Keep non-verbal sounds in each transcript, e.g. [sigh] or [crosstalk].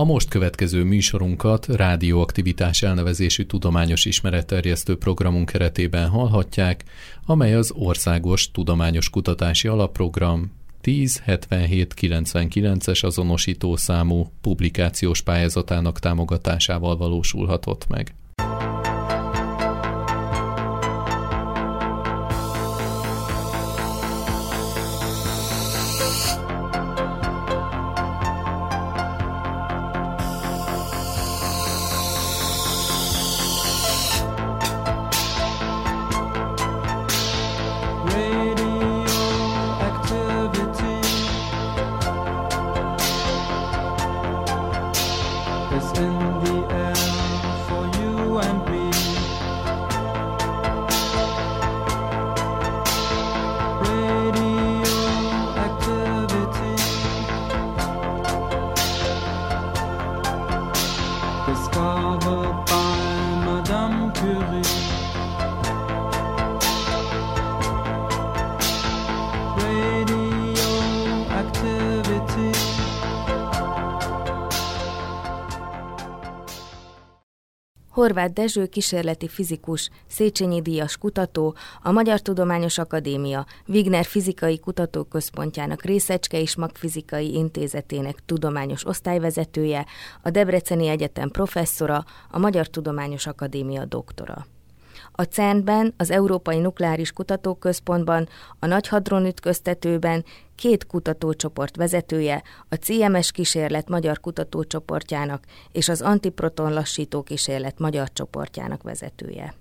A most következő műsorunkat rádióaktivitás elnevezésű tudományos ismeretterjesztő programunk keretében hallhatják, amely az Országos Tudományos Kutatási Alapprogram 107799-es azonosító számú publikációs pályázatának támogatásával valósulhatott meg. Horváth Dezső kísérleti fizikus, Széchenyi díjas kutató, a Magyar Tudományos Akadémia Wigner Fizikai Kutatóközpontjának Részecske és Magfizikai Intézetének tudományos osztályvezetője, a Debreceni Egyetem professzora, a Magyar Tudományos Akadémia doktora. A CERN-ben, az Európai Nukleáris Kutatóközpontban, a Nagy Hadron ütköztetőben két kutatócsoport vezetője, a CMS kísérlet magyar kutatócsoportjának és az antiproton lassító kísérlet magyar csoportjának vezetője.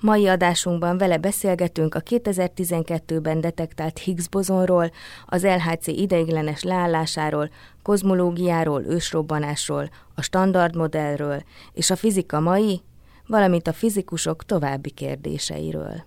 Mai adásunkban vele beszélgetünk a 2012-ben detektált Higgs bozonról, az LHC ideiglenes leállásáról, kozmológiáról, ősrobbanásról, a standardmodellről és a fizika mai, valamint a fizikusok további kérdéseiről.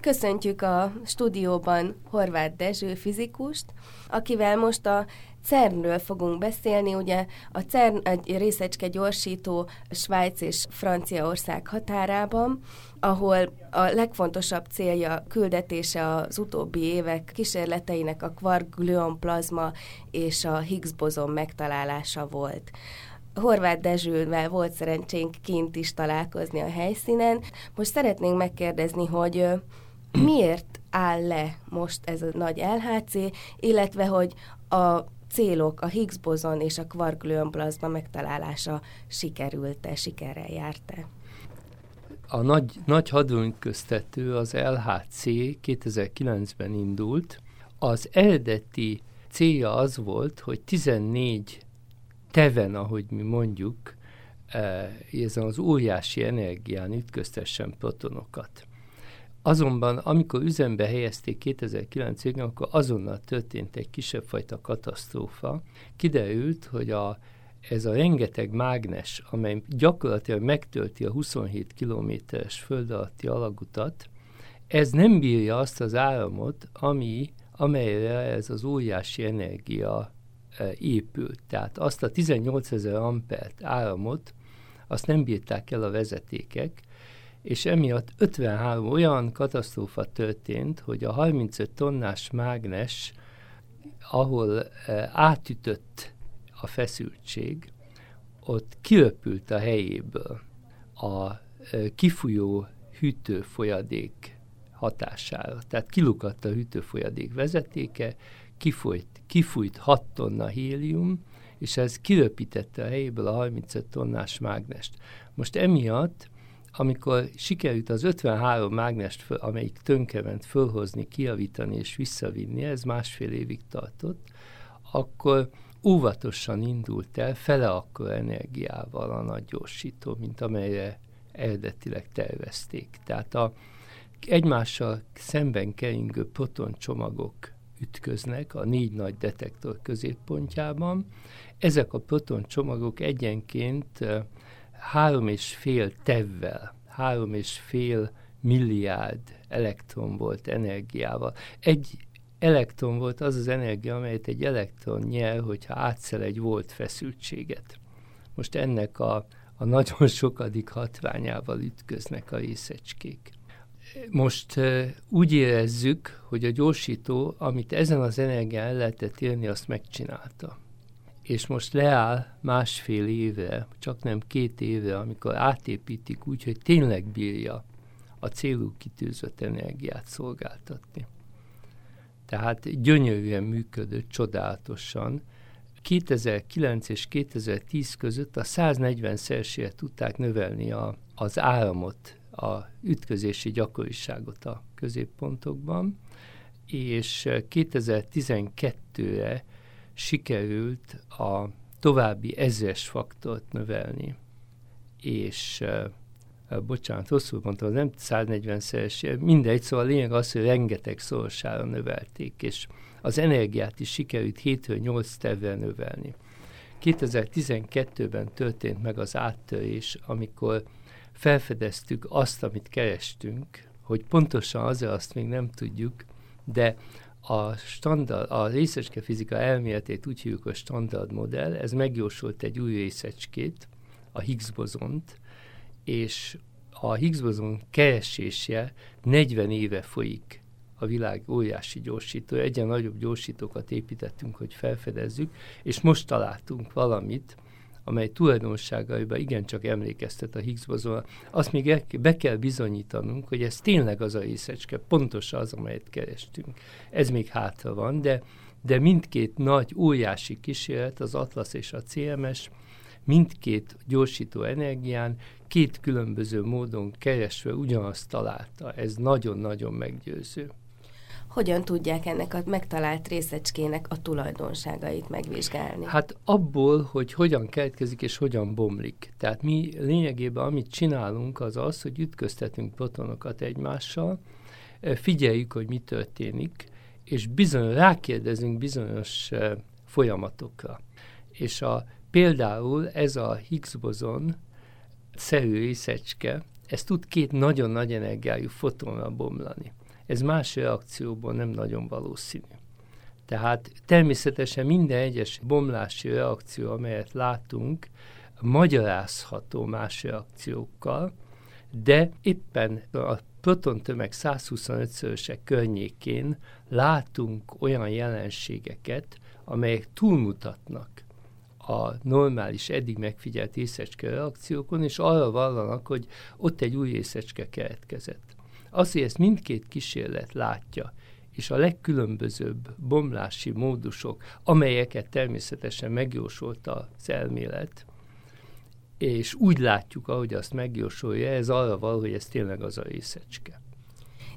Köszöntjük a stúdióban Horváth Dezső fizikust, akivel most a CERN-ről fogunk beszélni. Ugye a CERN egy részecske gyorsító Svájc és Franciaország határában, ahol a legfontosabb célja küldetése az utóbbi évek kísérleteinek a kvark plazma és a Higgs bozon megtalálása volt. Horváth Dezsővel volt szerencsénk kint is találkozni a helyszínen. Most szeretnénk megkérdezni, hogy miért áll le most ez a nagy LHC, illetve hogy a célok, a Higgs bozon és a kvark plazma megtalálása sikerült-e, sikerrel járt-e? A nagy, nagy hadronköztető, az LHC 2009-ben indult. Az eredeti célja az volt, hogy 14 teven, ahogy mi mondjuk, eh, ezen az óriási energián ütköztessen protonokat. Azonban, amikor üzembe helyezték 2009 végén, akkor azonnal történt egy kisebb fajta katasztrófa. Kiderült, hogy a, ez a rengeteg mágnes, amely gyakorlatilag megtölti a 27 kilométeres föld alatti alagutat, ez nem bírja azt az áramot, ami, amelyre ez az óriási energia épült. Tehát azt a 18 ezer ampert áramot, azt nem bírták el a vezetékek, és emiatt 53 olyan katasztrófa történt, hogy a 35 tonnás mágnes, ahol e, átütött a feszültség, ott kiröpült a helyéből a e, kifújó hűtőfolyadék hatására. Tehát kilukadt a hűtőfolyadék vezetéke, kifújt, kifújt 6 tonna hélium, és ez kiröpítette a helyéből a 35 tonnás mágnest. Most emiatt amikor sikerült az 53 mágnest, amelyik tönkrement, fölhozni, kiavítani és visszavinni, ez másfél évig tartott, akkor óvatosan indult el fele akkor energiával a nagy gyorsító, mint amelyre eredetileg tervezték. Tehát a egymással szemben keringő protoncsomagok ütköznek a négy nagy detektor középpontjában. Ezek a protoncsomagok egyenként három és fél tevvel, három és fél milliárd elektron volt energiával. Egy elektron volt az az energia, amelyet egy elektron nyer, hogyha átszel egy volt feszültséget. Most ennek a, a nagyon sokadik hatványával ütköznek a részecskék. Most úgy érezzük, hogy a gyorsító, amit ezen az energián el lehetett érni, azt megcsinálta. és most leáll másfél évre, csak nem két évre, amikor átépítik úgy, hogy tényleg bírja a célú kitűzött energiát szolgáltatni. Tehát gyönyörűen működött, csodálatosan. 2009 és 2010 között a 140 szersére tudták növelni a, az áramot, a ütközési gyakoriságot a középpontokban, és 2012-re sikerült a további ezres faktort növelni, és bocsánat, rosszul mondtam, nem 140-szeres, mindegy, szóval a lényeg az, hogy rengeteg szorosára növelték, és az energiát is sikerült 7 8 tervel növelni. 2012-ben történt meg az áttörés, amikor felfedeztük azt, amit kerestünk, hogy pontosan azért azt még nem tudjuk, de a standard, a részecske fizika elméletét úgy hívjuk a standard modell, ez megjósolt egy új részecskét, a Higgs bozont, és a Higgs bozon keresése 40 éve folyik a világ óriási gyorsító, egyen nagyobb gyorsítókat építettünk, hogy felfedezzük, és most találtunk valamit, amely tulajdonságaiban igencsak emlékeztet a Higgs bozonra. Azt még be kell bizonyítanunk, hogy ez tényleg az a részecske, pontos az, amelyet kerestünk. Ez még hátra van, de, de mindkét nagy, óriási kísérlet, az Atlas és a CMS, mindkét gyorsító energián két különböző módon keresve ugyanazt találta. Ez nagyon-nagyon meggyőző. Hogyan tudják ennek a megtalált részecskének a tulajdonságait megvizsgálni? Hát abból, hogy hogyan keletkezik és hogyan bomlik. Tehát mi lényegében amit csinálunk az az, hogy ütköztetünk protonokat egymással, figyeljük, hogy mi történik, és bizony, rákérdezünk bizonyos folyamatokra. És a Például ez a Higgs bozon szerű részecske, ez tud két nagyon nagy energiájú fotonnal bomlani. Ez más reakcióból nem nagyon valószínű. Tehát természetesen minden egyes bomlási reakció, amelyet látunk, magyarázható más reakciókkal, de éppen a protontömeg 125-szörösek környékén látunk olyan jelenségeket, amelyek túlmutatnak a normális, eddig megfigyelt észecske reakciókon, és arra vallanak, hogy ott egy új észecske keletkezett. Az, hogy ezt mindkét kísérlet látja, és a legkülönbözőbb bomlási módusok, amelyeket természetesen megjósolta az elmélet, és úgy látjuk, ahogy azt megjósolja, ez arra val, hogy ez tényleg az a részecske.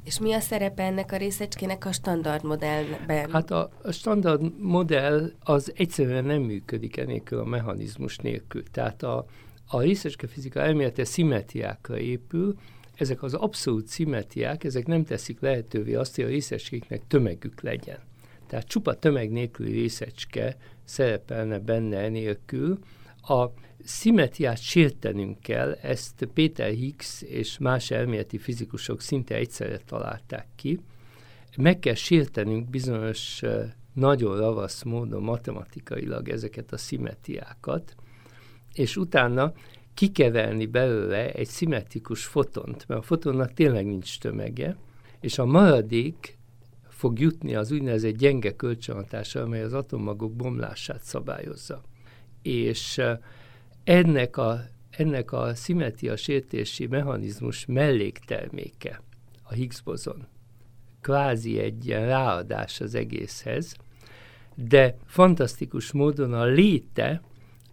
És mi a szerepe ennek a részecskének a standard modellben? Hát a, a standard modell az egyszerűen nem működik enélkül a mechanizmus nélkül. Tehát a, a részecske fizika elmélete szimetriákra épül, ezek az abszolút szimetriák, ezek nem teszik lehetővé azt, hogy a részecskéknek tömegük legyen. Tehát csupa tömeg nélküli részecske szerepelne benne nélkül. A szimetriát sértenünk kell, ezt Péter Higgs és más elméleti fizikusok szinte egyszerre találták ki. Meg kell sértenünk bizonyos nagyon ravasz módon matematikailag ezeket a szimetriákat, és utána kikeverni belőle egy szimmetrikus fotont, mert a fotonnak tényleg nincs tömege, és a maradék fog jutni az úgynevezett gyenge kölcsönhatásra, amely az atommagok bomlását szabályozza. És ennek a, ennek a szimetria sértési mechanizmus mellékterméke a Higgs bozon. Kvázi egy ilyen ráadás az egészhez, de fantasztikus módon a léte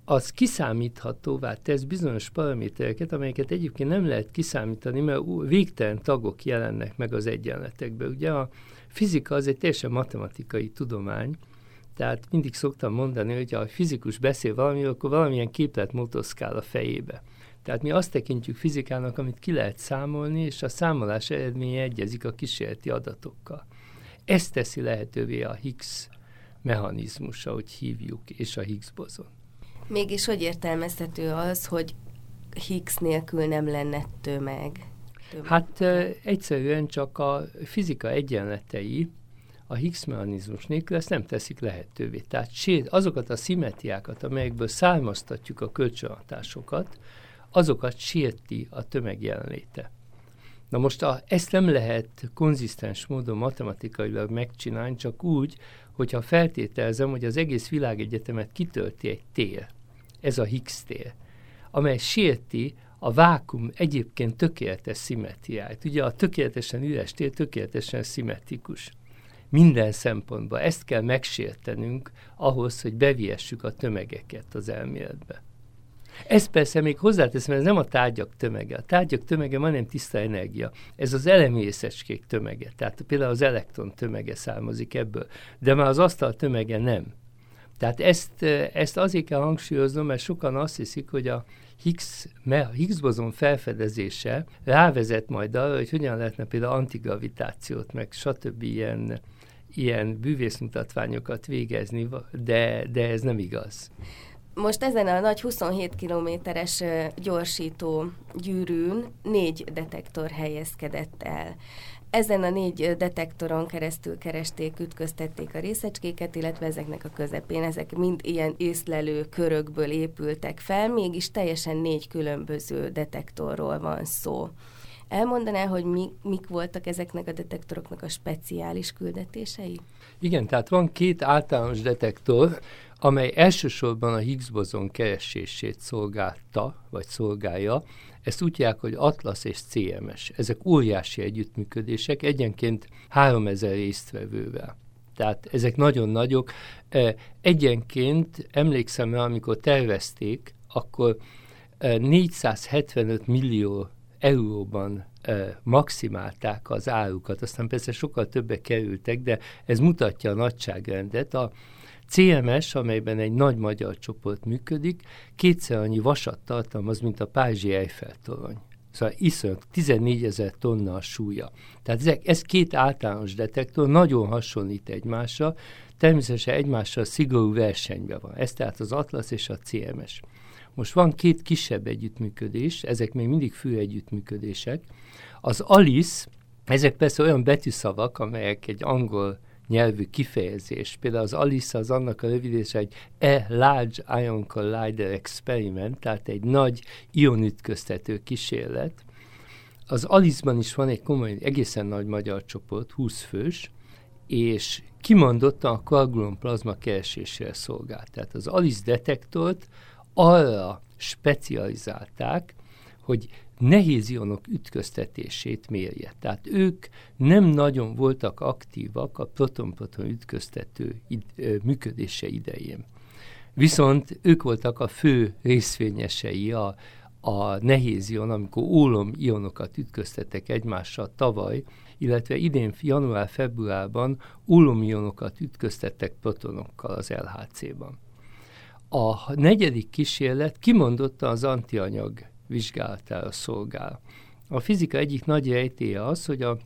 az kiszámíthatóvá tesz bizonyos paramétereket, amelyeket egyébként nem lehet kiszámítani, mert végtelen tagok jelennek meg az egyenletekben. Ugye a fizika az egy teljesen matematikai tudomány, tehát mindig szoktam mondani, hogy ha a fizikus beszél valamiről, akkor valamilyen képlet motoszkál a fejébe. Tehát mi azt tekintjük fizikának, amit ki lehet számolni, és a számolás eredménye egyezik a kísérleti adatokkal. Ez teszi lehetővé a Higgs mechanizmus, ahogy hívjuk, és a Higgs bozon. Mégis hogy értelmezhető az, hogy Higgs nélkül nem lenne tömeg? tömeg. Hát egyszerűen csak a fizika egyenletei, a Higgs mechanizmus nélkül ezt nem teszik lehetővé. Tehát azokat a szimetriákat, amelyekből származtatjuk a kölcsönhatásokat, azokat sérti a tömeg jelenléte. Na most a, ezt nem lehet konzisztens módon matematikailag megcsinálni, csak úgy, hogyha feltételezem, hogy az egész világegyetemet kitölti egy tér, ez a Higgs tér, amely sérti a vákum egyébként tökéletes szimmetriáját. Ugye a tökéletesen üres tér tökéletesen szimmetrikus. Minden szempontból. Ezt kell megsértenünk ahhoz, hogy beviessük a tömegeket az elméletbe. Ez persze még hozzáteszem, ez nem a tárgyak tömege. A tárgyak tömege majdnem tiszta energia. Ez az elemészecskék tömege. Tehát például az elektron tömege származik ebből. De már az asztal tömege nem. Tehát ezt, ezt azért kell hangsúlyoznom, mert sokan azt hiszik, hogy a Higgs, a Higgs bozon felfedezése rávezet majd arra, hogy hogyan lehetne például antigravitációt, meg stb. ilyen, ilyen bűvészmutatványokat végezni, de, de ez nem igaz. Most ezen a nagy 27 kilométeres gyorsító gyűrűn négy detektor helyezkedett el. Ezen a négy detektoron keresztül keresték, ütköztették a részecskéket, illetve ezeknek a közepén, ezek mind ilyen észlelő körökből épültek fel, mégis teljesen négy különböző detektorról van szó. Elmondaná, hogy mi, mik voltak ezeknek a detektoroknak a speciális küldetései? Igen, tehát van két általános detektor, amely elsősorban a Higgs bozon keresését szolgálta, vagy szolgálja. Ezt úgy hívják, hogy Atlas és CMS. Ezek óriási együttműködések, egyenként 3000 résztvevővel. Tehát ezek nagyon nagyok. Egyenként emlékszem rá, amikor tervezték, akkor 475 millió euróban maximálták az árukat, aztán persze sokkal többek kerültek, de ez mutatja a nagyságrendet. A CMS, amelyben egy nagy magyar csoport működik, kétszer annyi vasat tartalmaz, mint a Párizsi Eiffel torony. Szóval iszonyat, 14 ezer tonna a súlya. Tehát ez, ez két általános detektor nagyon hasonlít egymásra, természetesen egymással szigorú versenyben van. Ez tehát az Atlas és a CMS. Most van két kisebb együttműködés, ezek még mindig fő együttműködések. Az Alice, ezek persze olyan betűszavak, amelyek egy angol nyelvű kifejezés. Például az ALICE az annak a rövidítése egy A Large Ion Collider Experiment, tehát egy nagy ionütköztető kísérlet. Az ALICE-ban is van egy komoly, egészen nagy magyar csoport, 20 fős, és kimondottan a koagulon plazma keresésére szolgált. Tehát az ALICE detektort arra specializálták, hogy nehéz ionok ütköztetését mérje. Tehát ők nem nagyon voltak aktívak a proton-proton ütköztető id- működése idején. Viszont ők voltak a fő részvényesei a, a nehéz ion, amikor ólom ionokat ütköztettek egymással tavaly, illetve idén január-februárban ólomionokat ütköztettek protonokkal az LHC-ban. A negyedik kísérlet kimondottan az antianyag vizsgálatára szolgál. A fizika egyik nagy rejtéje az, hogy a,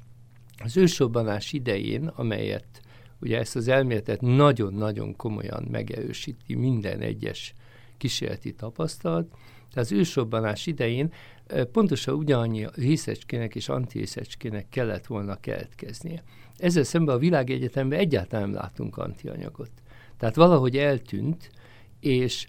az ősrobbanás idején, amelyet ugye ezt az elméletet nagyon-nagyon komolyan megerősíti minden egyes kísérleti tapasztalat, tehát az ősrobbanás idején pontosan ugyanannyi részecskének és antirészecskének kellett volna keletkeznie. Ezzel szemben a világegyetemben egyáltalán nem látunk antianyagot. Tehát valahogy eltűnt, és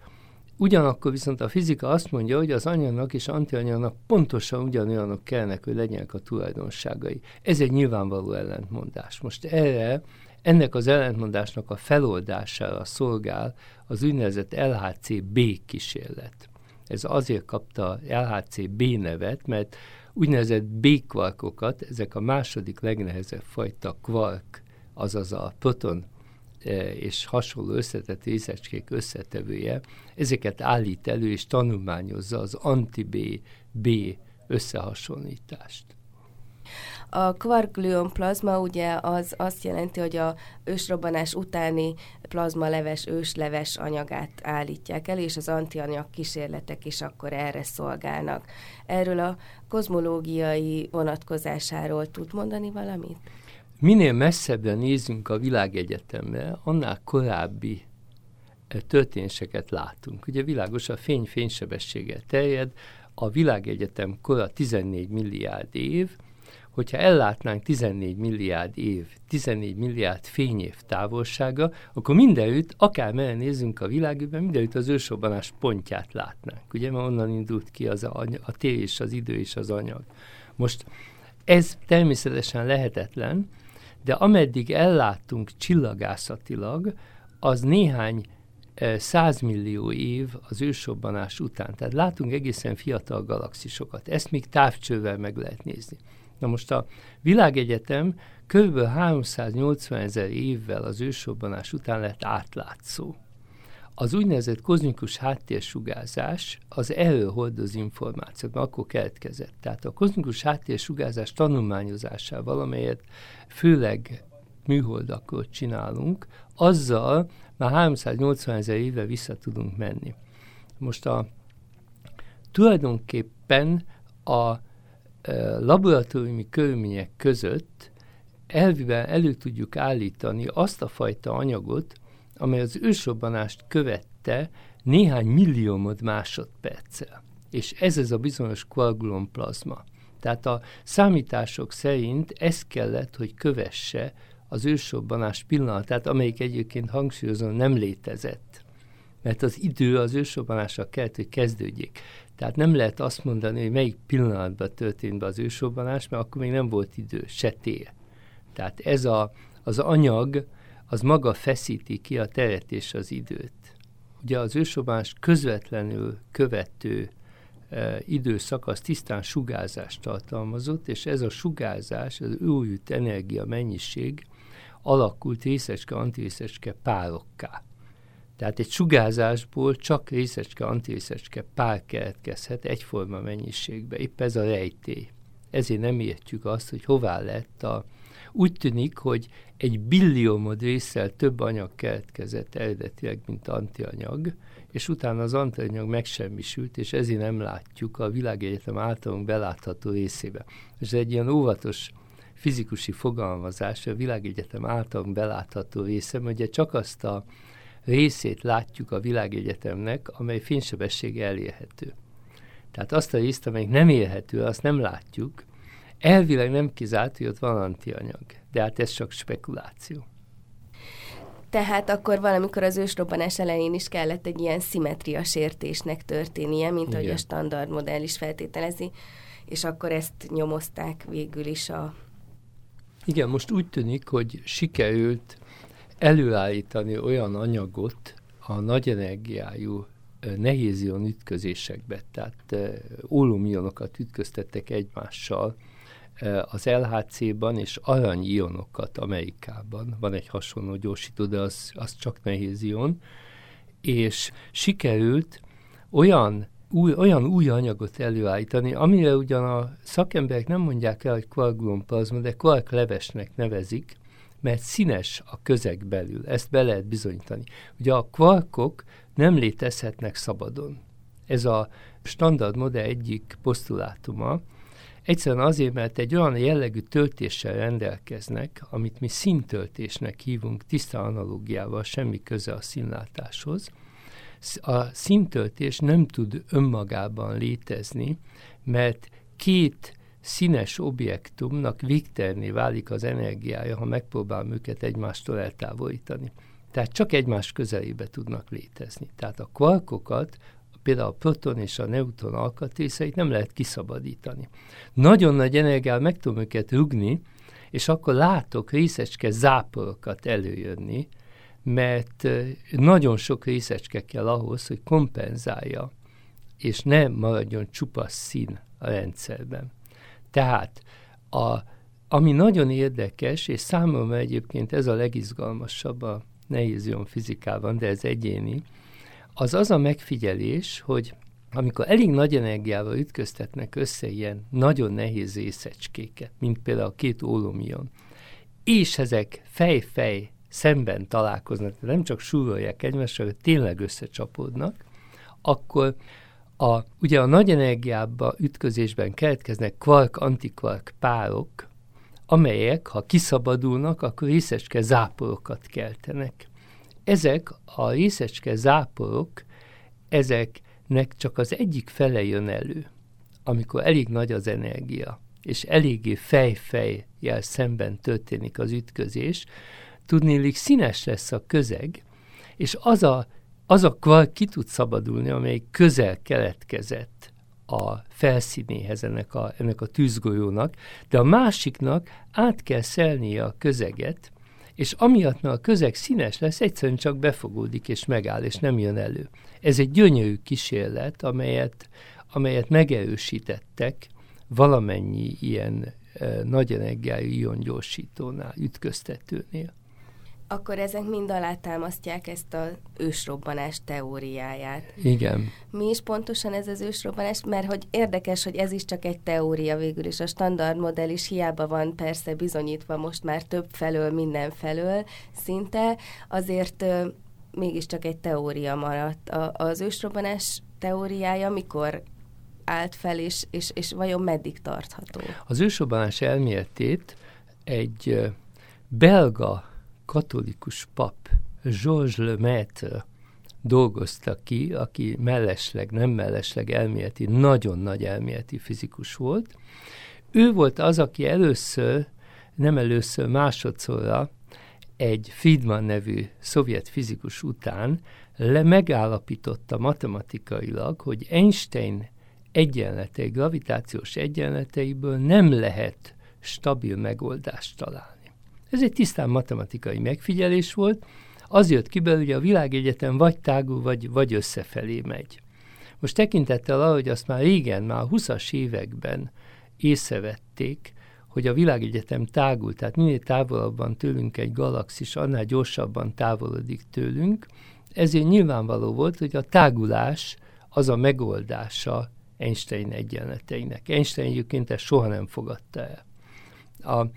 Ugyanakkor viszont a fizika azt mondja, hogy az anyagnak és antianyagnak pontosan ugyanolyanok kellene, hogy legyenek a tulajdonságai. Ez egy nyilvánvaló ellentmondás. Most erre, ennek az ellentmondásnak a feloldására szolgál az úgynevezett LHC-B kísérlet. Ez azért kapta LHC-B nevet, mert úgynevezett B-kvarkokat, ezek a második legnehezebb fajta kvark, azaz a proton és hasonló összetett részecskék összetevője, ezeket állít elő és tanulmányozza az anti-B összehasonlítást. A kvarkglion plazma ugye az azt jelenti, hogy a ősrobbanás utáni plazmaleves, ősleves anyagát állítják el, és az antianyag kísérletek is akkor erre szolgálnak. Erről a kozmológiai vonatkozásáról tud mondani valamit? Minél messzebbre nézünk a világegyetemre, annál korábbi eh, történéseket látunk. Ugye világos, a fény fénysebességgel terjed, a világegyetem kora 14 milliárd év, hogyha ellátnánk 14 milliárd év, 14 milliárd fényév távolsága, akkor mindenütt, akár nézzünk a világűben, mindenütt az ősorbanás pontját látnánk. Ugye, mert onnan indult ki az a, a tér és az idő és az anyag. Most Ez természetesen lehetetlen, de ameddig elláttunk csillagászatilag, az néhány százmillió év az ősrobbanás után. Tehát látunk egészen fiatal galaxisokat. Ezt még távcsővel meg lehet nézni. Na most a világegyetem kb. 380 ezer évvel az ősrobbanás után lett átlátszó. Az úgynevezett kozmikus háttérsugárzás az hordoz információt, mert akkor keletkezett. Tehát a kozmikus háttérsugárzás tanulmányozásával, amelyet főleg műholdakról csinálunk, azzal már 380 ezer éve vissza tudunk menni. Most a tulajdonképpen a e, laboratóriumi körülmények között elviben elő tudjuk állítani azt a fajta anyagot, amely az ősrobbanást követte néhány milliómod másodperccel. És ez ez a bizonyos koagulonplazma. Tehát a számítások szerint ez kellett, hogy kövesse az ősrobbanás pillanatát, amelyik egyébként hangsúlyozom nem létezett. Mert az idő az ősrobbanással kellett, hogy kezdődjék. Tehát nem lehet azt mondani, hogy melyik pillanatban történt be az ősrobbanás, mert akkor még nem volt idő, se tér. Tehát ez a, az anyag, az maga feszíti ki a teret és az időt. Ugye az ősrobbanás közvetlenül követő e, időszak az tisztán sugárzást tartalmazott, és ez a sugárzás, az újült energia mennyiség alakult részecske-antirészecske párokká. Tehát egy sugárzásból csak részecske-antirészecske pár keletkezhet egyforma mennyiségbe. Épp ez a rejtély. Ezért nem értjük azt, hogy hová lett a... Úgy tűnik, hogy egy billiómod részsel több anyag keletkezett eredetileg, mint antianyag, és utána az antianyag megsemmisült, és ezért nem látjuk a világegyetem általunk belátható részébe. Ez egy ilyen óvatos fizikusi fogalmazás, a világegyetem által belátható része, ugye csak azt a részét látjuk a világegyetemnek, amely fénysebessége elérhető. Tehát azt a részt, amelyik nem érhető, azt nem látjuk. Elvileg nem kizárt, hogy ott van antianyag, de hát ez csak spekuláció. Tehát akkor valamikor az ősrobbanás elején is kellett egy ilyen szimmetria sértésnek történnie, mint Igen. ahogy a standard modell is feltételezi, és akkor ezt nyomozták végül is a igen, most úgy tűnik, hogy sikerült előállítani olyan anyagot a nagy energiájú nehézion ütközésekbe, tehát ólomionokat ütköztettek egymással az LHC-ban, és aranyionokat Amerikában. Van egy hasonló gyorsító, de az, az csak nehézion. És sikerült olyan új, olyan új anyagot előállítani, amire ugyan a szakemberek nem mondják el, hogy kvargulonplazma, de kvark levesnek nevezik, mert színes a közeg belül. Ezt be lehet bizonyítani. Ugye a kvarkok nem létezhetnek szabadon. Ez a standard modell egyik postulátuma. Egyszerűen azért, mert egy olyan jellegű töltéssel rendelkeznek, amit mi színtöltésnek hívunk, tiszta analógiával, semmi köze a színlátáshoz, a szintöltés nem tud önmagában létezni, mert két színes objektumnak végterné válik az energiája, ha megpróbálom őket egymástól eltávolítani. Tehát csak egymás közelébe tudnak létezni. Tehát a kvarkokat, például a proton és a neutron alkatrészeit nem lehet kiszabadítani. Nagyon nagy energiával meg tudom őket rugni, és akkor látok részecske záporokat előjönni, mert nagyon sok részecske kell ahhoz, hogy kompenzálja, és ne maradjon csupasz szín a rendszerben. Tehát a, ami nagyon érdekes, és számomra egyébként ez a legizgalmasabb a nehézion fizikában, de ez egyéni, az az a megfigyelés, hogy amikor elég nagy energiával ütköztetnek össze ilyen nagyon nehéz részecskéket, mint például a két ólomion, és ezek fej-fej szemben találkoznak, nem csak súrolják egymással, hogy tényleg összecsapódnak, akkor a, ugye a nagy energiába ütközésben keletkeznek kvark-antikvark párok, amelyek, ha kiszabadulnak, akkor részecske záporokat keltenek. Ezek a részecske záporok, ezeknek csak az egyik fele jön elő, amikor elég nagy az energia, és eléggé fej-fejjel szemben történik az ütközés, tudnélik színes lesz a közeg, és az a, az a kvar ki tud szabadulni, amely közel keletkezett a felszínéhez ennek a, ennek a tűzgolyónak, de a másiknak át kell szelnie a közeget, és amiatt, mert a közeg színes lesz, egyszerűen csak befogódik és megáll, és nem jön elő. Ez egy gyönyörű kísérlet, amelyet, amelyet megerősítettek valamennyi ilyen e, nagy energiájú iongyorsítónál, ütköztetőnél akkor ezek mind alátámasztják ezt az ősrobbanás teóriáját. Igen. Mi is pontosan ez az ősrobbanás? Mert hogy érdekes, hogy ez is csak egy teória végül, és a standard modell is hiába van persze bizonyítva most már több felől, minden felől szinte, azért ö, mégiscsak egy teória maradt. A, az ősrobbanás teóriája mikor állt fel, és, és, és vajon meddig tartható? Az ősrobbanás elméletét egy belga katolikus pap Georges Lemaitre dolgozta ki, aki mellesleg, nem mellesleg elméleti, nagyon nagy elméleti fizikus volt. Ő volt az, aki először, nem először, másodszorra egy Friedman nevű szovjet fizikus után le megállapította matematikailag, hogy Einstein egyenletei, gravitációs egyenleteiből nem lehet stabil megoldást találni. Ez egy tisztán matematikai megfigyelés volt, az jött ki belőle, hogy a világegyetem vagy tágul, vagy, vagy összefelé megy. Most tekintettel arra, hogy azt már régen, már a 20-as években észrevették, hogy a világegyetem tágul, tehát minél távolabban tőlünk egy galaxis, annál gyorsabban távolodik tőlünk, ezért nyilvánvaló volt, hogy a tágulás az a megoldása Einstein egyenleteinek. Einstein egyébként ezt soha nem fogadta el. A,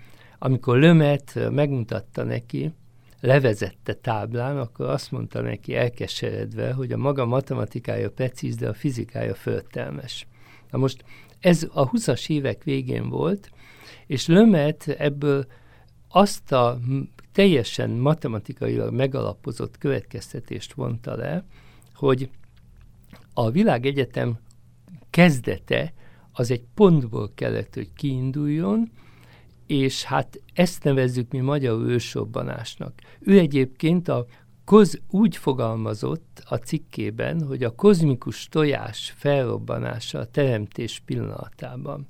amikor Lömet megmutatta neki, levezette táblán, akkor azt mondta neki elkeseredve, hogy a maga matematikája precíz, de a fizikája föltelmes. Na most ez a 20-as évek végén volt, és Lömet ebből azt a teljesen matematikailag megalapozott következtetést vonta le, hogy a világegyetem kezdete az egy pontból kellett, hogy kiinduljon, és hát ezt nevezzük mi magyar ősrobbanásnak. Ő egyébként a koz, úgy fogalmazott a cikkében, hogy a kozmikus tojás felrobbanása a teremtés pillanatában.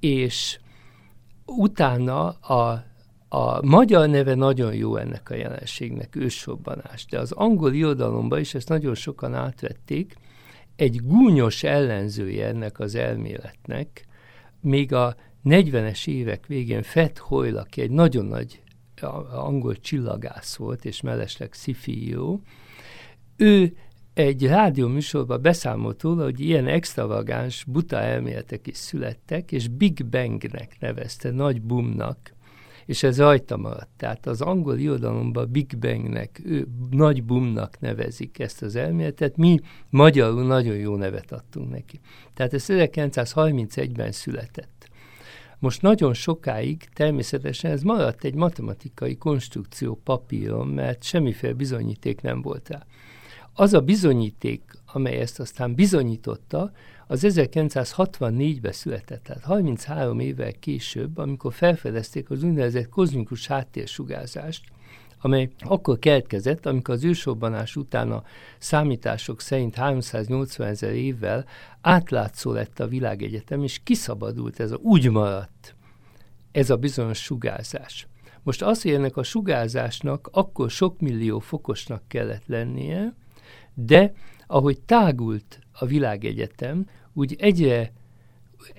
És utána a, a magyar neve nagyon jó ennek a jelenségnek, ősrobbanás, de az angol irodalomban is ezt nagyon sokan átvették, egy gúnyos ellenzője ennek az elméletnek, még a 40-es évek végén Fett Hoyle, aki egy nagyon nagy angol csillagász volt, és mellesleg szifíjó, ő egy rádió műsorban beszámolt róla, hogy ilyen extravagáns, buta elméletek is születtek, és Big Bangnek nevezte, nagy boomnak, és ez rajta maradt. Tehát az angol irodalomban Big Bangnek, ő nagy boomnak nevezik ezt az elméletet, mi magyarul nagyon jó nevet adtunk neki. Tehát ez 1931-ben született. Most nagyon sokáig természetesen ez maradt egy matematikai konstrukció papíron, mert semmiféle bizonyíték nem volt rá. Az a bizonyíték, amely ezt aztán bizonyította, az 1964-ben született, tehát 33 évvel később, amikor felfedezték az úgynevezett kozmikus háttérsugárzást, amely akkor keletkezett, amikor az ősrobbanás után a számítások szerint 380 ezer évvel átlátszó lett a világegyetem, és kiszabadult ez a, úgy maradt ez a bizonyos sugárzás. Most az, hogy ennek a sugárzásnak akkor sok millió fokosnak kellett lennie, de ahogy tágult a világegyetem, úgy egyre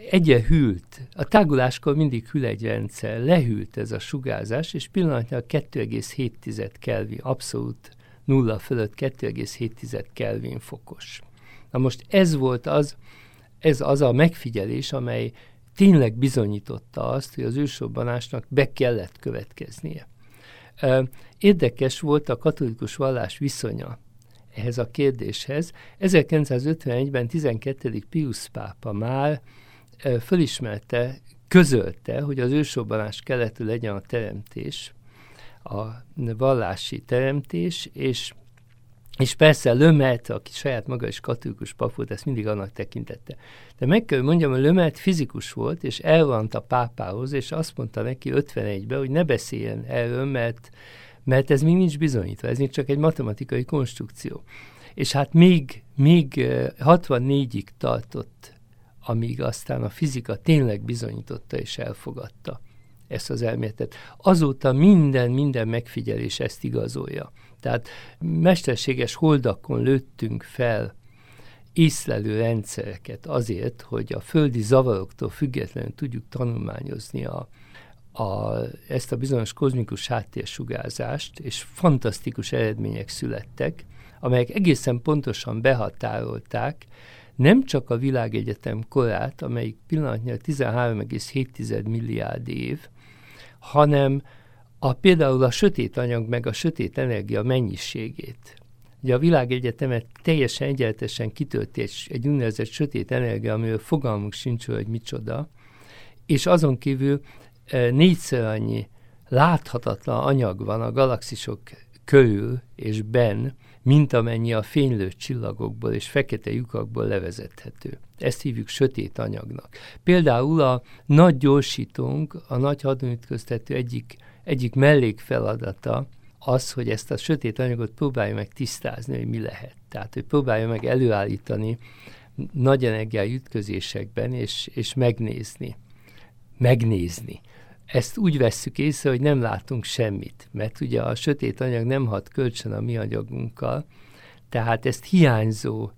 egyre hűlt. A táguláskor mindig hűl egy rendszer, lehűlt ez a sugárzás, és pillanatnyilag 2,7 Kelvin, abszolút nulla fölött 2,7 Kelvin fokos. Na most ez volt az, ez az a megfigyelés, amely tényleg bizonyította azt, hogy az ősrobbanásnak be kellett következnie. Érdekes volt a katolikus vallás viszonya ehhez a kérdéshez. 1951-ben 12. Pius pápa már fölismerte, közölte, hogy az ősrobbanás keletű legyen a teremtés, a vallási teremtés, és és persze Lömet, aki saját maga is katolikus pap volt, ezt mindig annak tekintette. De meg kell mondjam, hogy Lömet fizikus volt, és elvant a pápához, és azt mondta neki 51-ben, hogy ne beszéljen erről, mert, mert ez még nincs bizonyítva, ez még csak egy matematikai konstrukció. És hát még, még 64-ig tartott amíg aztán a fizika tényleg bizonyította és elfogadta ezt az elméletet. Azóta minden, minden megfigyelés ezt igazolja. Tehát mesterséges holdakon lőttünk fel észlelő rendszereket azért, hogy a földi zavaroktól függetlenül tudjuk tanulmányozni a, a, ezt a bizonyos kozmikus háttérsugárzást, és fantasztikus eredmények születtek, amelyek egészen pontosan behatárolták nem csak a világegyetem korát, amelyik pillanatnyilag 13,7 milliárd év, hanem a, például a sötét anyag meg a sötét energia mennyiségét. Ugye a világegyetemet teljesen egyenletesen kitöltés egy úgynevezett sötét energia, amiről fogalmunk sincs, hogy micsoda, és azon kívül e, négyszer annyi láthatatlan anyag van a galaxisok körül és ben, mint amennyi a fénylő csillagokból és fekete lyukakból levezethető. Ezt hívjuk sötét anyagnak. Például a nagy gyorsítónk, a nagy hadonütköztető egyik, egyik mellékfeladata az, hogy ezt a sötét anyagot próbálja meg tisztázni, hogy mi lehet. Tehát, hogy próbálja meg előállítani nagy energiájú ütközésekben, és, és megnézni. Megnézni. Ezt úgy vesszük észre, hogy nem látunk semmit, mert ugye a sötét anyag nem hat kölcsön a mi anyagunkkal, tehát ezt hiányzó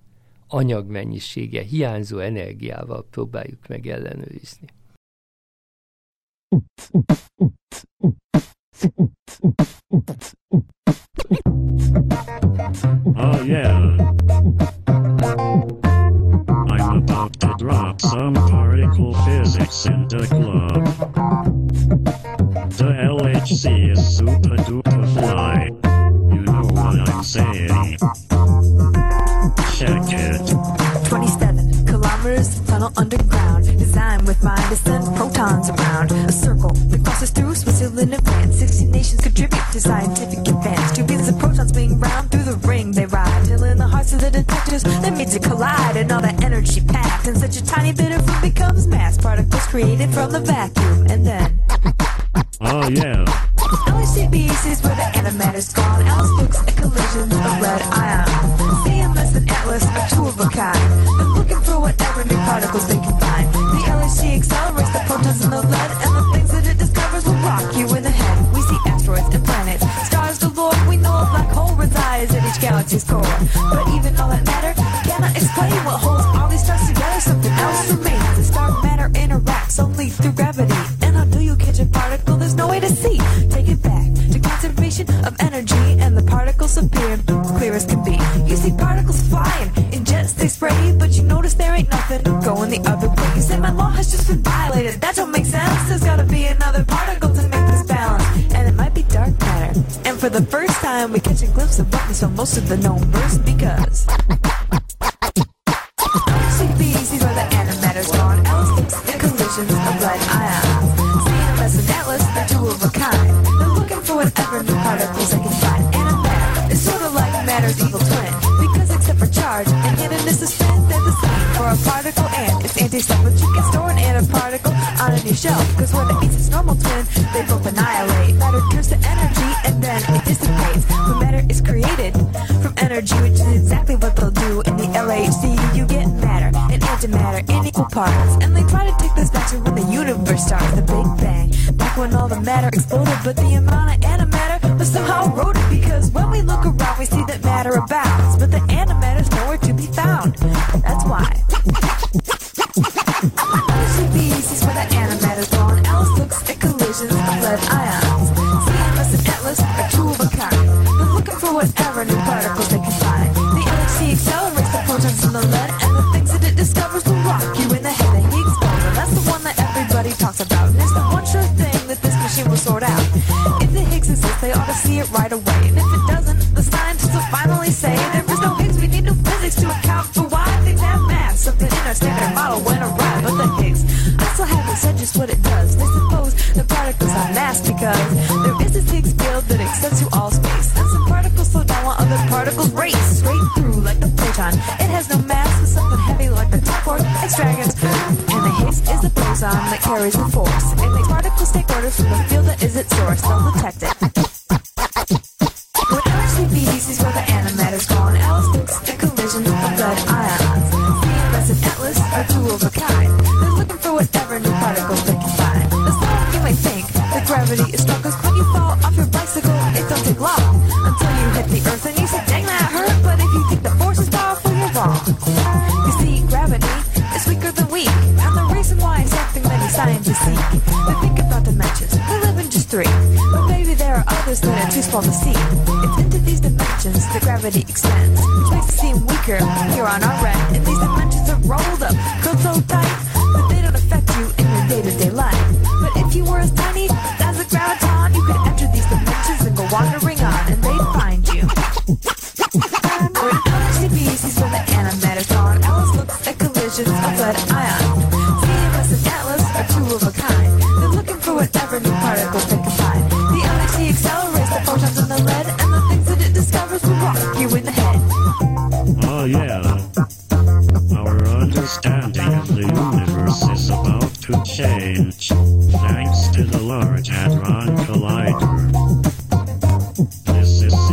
anyagmennyisége, hiányzó energiával próbáljuk meg ellenőrizni. Oh yeah. About to drop some particle physics in the club. The LHC is super duper fly. You know what I'm saying. Check it. 27 kilometers tunnel underground, designed with mind to send protons around. A circle that crosses through Switzerland and France. 60 nations contribute to scientific advance. Two beams of protons being round through the ring they ride. The of the detectors, they meet to collide. And all the energy packed in such a tiny bit of room becomes mass particles created from the vacuum. And then. Oh yeah. LHCb sees where the antimatter's gone. Alice looks at collisions of red ions. CMS and Atlas are two of a kind. They're looking for whatever new particles they can find. The LHC accelerates the protons in the lead, each core. But even all that we catch a glimpse of what we saw most of the known verse because. Right away. And if it doesn't, the scientists will finally say there is no Higgs. We need new physics to account for why things have mass. Something in our standard model went awry, but the Higgs, I still haven't said just what it does. They suppose the particles are mass because there is this Higgs field that extends to all space. And some particles slow down while other particles race straight through like the photon. It has no mass, but something heavy like the top quark extravagance. And the Higgs is the boson that carries the force.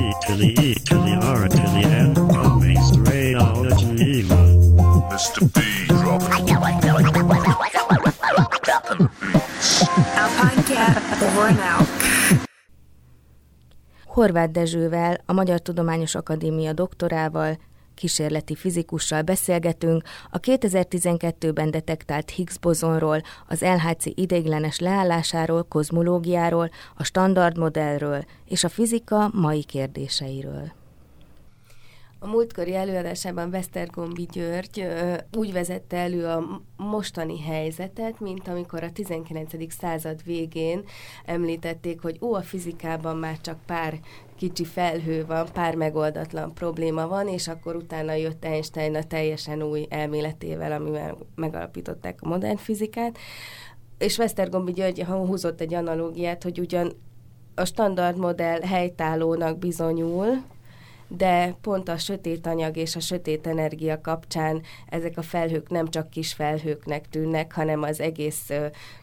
C to the E to the R to the N coming straight out of Geneva. Mr. B dropping. Alpine Cat, over and out. Horváth Dezsővel, a Magyar Tudományos Akadémia doktorával, kísérleti fizikussal beszélgetünk a 2012-ben detektált Higgs bozonról, az LHC ideiglenes leállásáról, kozmológiáról, a standardmodellről és a fizika mai kérdéseiről. A múltkori előadásában Vesztergombi György ö, úgy vezette elő a mostani helyzetet, mint amikor a 19. század végén említették, hogy ó, a fizikában már csak pár kicsi felhő van, pár megoldatlan probléma van, és akkor utána jött Einstein a teljesen új elméletével, amivel megalapították a modern fizikát. És Vesztergombi György húzott egy analógiát, hogy ugyan a standard modell helytállónak bizonyul, de pont a sötét anyag és a sötét energia kapcsán ezek a felhők nem csak kis felhőknek tűnnek, hanem az egész,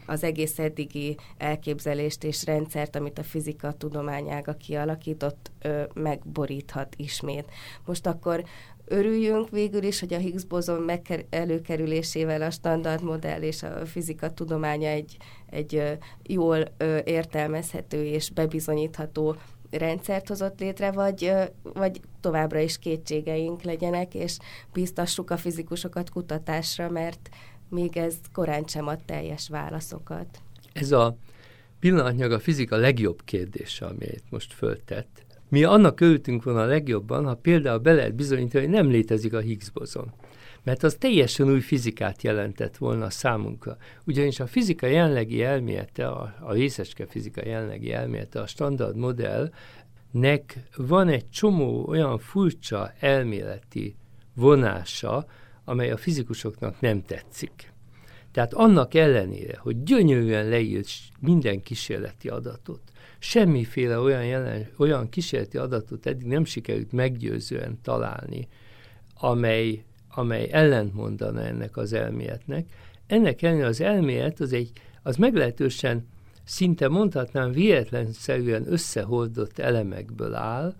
az egész eddigi elképzelést és rendszert, amit a fizika tudományága kialakított, megboríthat ismét. Most akkor örüljünk végül is, hogy a Higgs bozon előkerülésével a standard modell és a fizika tudománya egy, egy jól értelmezhető és bebizonyítható rendszert hozott létre, vagy, vagy továbbra is kétségeink legyenek, és biztassuk a fizikusokat kutatásra, mert még ez korán sem ad teljes válaszokat. Ez a pillanatnyag a fizika legjobb kérdése, amit most föltett. Mi annak örültünk volna a legjobban, ha például be lehet bizonyítani, hogy nem létezik a Higgs bozon mert az teljesen új fizikát jelentett volna számunkra. Ugyanis a fizika jelenlegi elmélete, a, a részecske fizika jelenlegi elmélete, a standard modellnek van egy csomó olyan furcsa elméleti vonása, amely a fizikusoknak nem tetszik. Tehát annak ellenére, hogy gyönyörűen leírt minden kísérleti adatot, semmiféle olyan, jelen, olyan kísérleti adatot eddig nem sikerült meggyőzően találni, amely amely ellentmondana ennek az elméletnek. Ennek ellenére az elmélet az, egy, az meglehetősen szinte mondhatnám véletlenszerűen összehordott elemekből áll,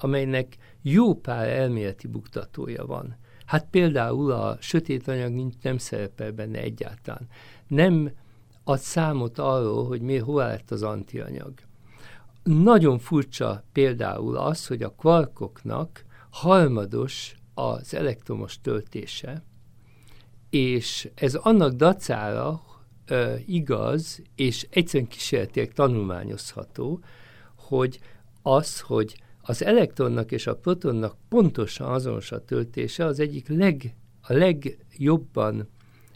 amelynek jó pár elméleti buktatója van. Hát például a sötét anyag nincs, nem szerepel benne egyáltalán. Nem ad számot arról, hogy miért hol lett az antianyag. Nagyon furcsa például az, hogy a kvarkoknak harmados az elektromos töltése, és ez annak dacára ö, igaz, és egyszerűen kísérletileg tanulmányozható, hogy az, hogy az elektronnak és a protonnak pontosan azonos a töltése, az egyik leg, a legjobban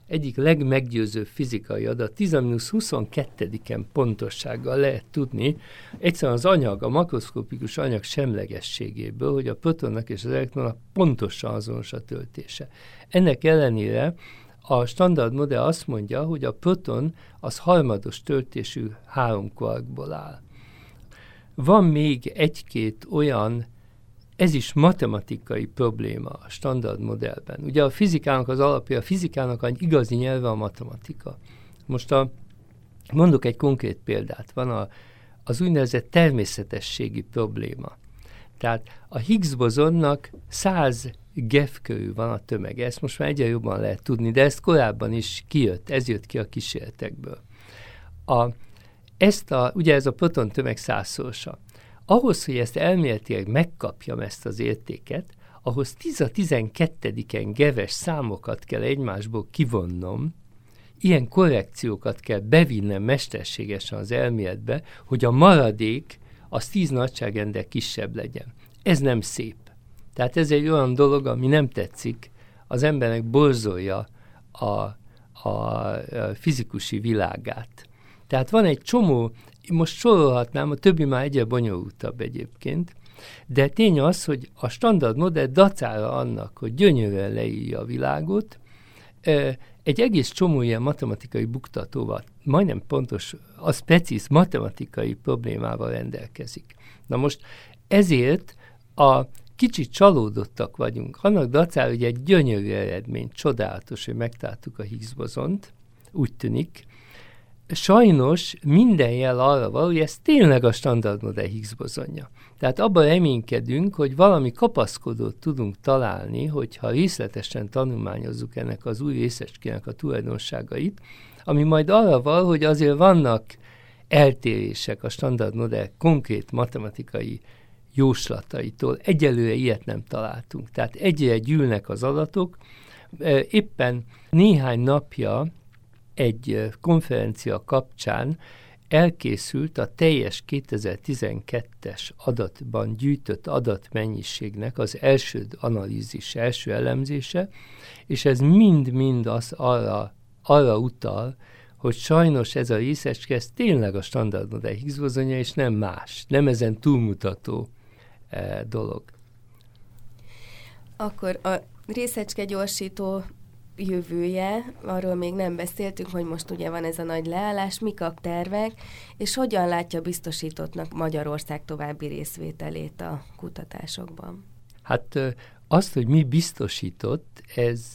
egyik legmeggyőzőbb fizikai adat, 10-22-en pontossággal lehet tudni, egyszerűen az anyag, a makroszkopikus anyag semlegességéből, hogy a protonnak és az elektronnak pontosan azonos a töltése. Ennek ellenére a standard modell azt mondja, hogy a proton az harmados töltésű három kvarkból áll. Van még egy-két olyan ez is matematikai probléma a standard modellben. Ugye a fizikának az alapja, a fizikának egy igazi nyelve a matematika. Most a, mondok egy konkrét példát. Van a, az úgynevezett természetességi probléma. Tehát a Higgs bozonnak 100 GeV körül van a tömege. Ezt most már egyre jobban lehet tudni, de ezt korábban is kijött, ez jött ki a kísérletekből. A, ezt a, ugye ez a proton tömeg százszorosa ahhoz, hogy ezt elméletileg megkapjam ezt az értéket, ahhoz 10 a 12-en geves számokat kell egymásból kivonnom, ilyen korrekciókat kell bevinnem mesterségesen az elméletbe, hogy a maradék az tíz nagyságrendel kisebb legyen. Ez nem szép. Tehát ez egy olyan dolog, ami nem tetszik, az embernek borzolja a, a, a fizikusi világát. Tehát van egy csomó, most sorolhatnám, a többi már egyre bonyolultabb egyébként, de tény az, hogy a standard modell dacára annak, hogy gyönyörűen leírja a világot, egy egész csomó ilyen matematikai buktatóval, majdnem pontos, az precíz matematikai problémával rendelkezik. Na most ezért a kicsit csalódottak vagyunk. Annak dacára, hogy egy gyönyörű eredmény, csodálatos, hogy megtaláltuk a Higgs bozont, úgy tűnik, sajnos minden jel arra van, hogy ez tényleg a standard modell Higgs bozonja. Tehát abban reménykedünk, hogy valami kapaszkodót tudunk találni, hogyha részletesen tanulmányozzuk ennek az új részecskének a tulajdonságait, ami majd arra van, hogy azért vannak eltérések a standard modell konkrét matematikai jóslataitól. Egyelőre ilyet nem találtunk. Tehát egyre gyűlnek az adatok. Éppen néhány napja egy konferencia kapcsán elkészült a teljes 2012-es adatban gyűjtött adatmennyiségnek az első analízis, első elemzése, és ez mind-mind az arra, arra utal, hogy sajnos ez a részecske, ez tényleg a standard modell Higgs és nem más, nem ezen túlmutató e, dolog. Akkor a részecske gyorsító jövője, arról még nem beszéltünk, hogy most ugye van ez a nagy leállás, mik a tervek, és hogyan látja biztosítottnak Magyarország további részvételét a kutatásokban? Hát azt, hogy mi biztosított, ez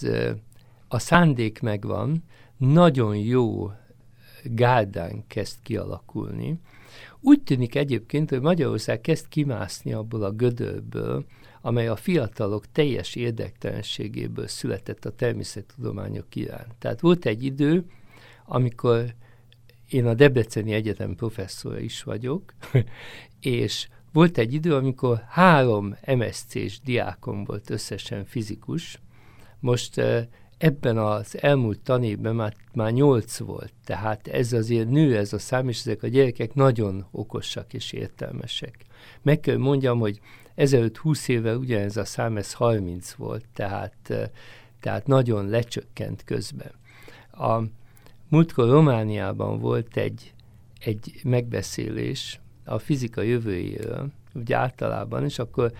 a szándék megvan, nagyon jó gárdán kezd kialakulni. Úgy tűnik egyébként, hogy Magyarország kezd kimászni abból a gödörből, amely a fiatalok teljes érdektelenségéből született a természettudományok iránt. Tehát volt egy idő, amikor én a Debreceni Egyetem professzora is vagyok, [laughs] és volt egy idő, amikor három MSC-s diákom volt összesen fizikus, most ebben az elmúlt tanévben már, már nyolc volt, tehát ez azért nő ez a szám, és ezek a gyerekek nagyon okosak és értelmesek. Meg kell mondjam, hogy ezelőtt 20 éve ugyanez a szám, ez 30 volt, tehát, tehát nagyon lecsökkent közben. A múltkor Romániában volt egy, egy megbeszélés a fizika jövőjéről, ugye általában, és akkor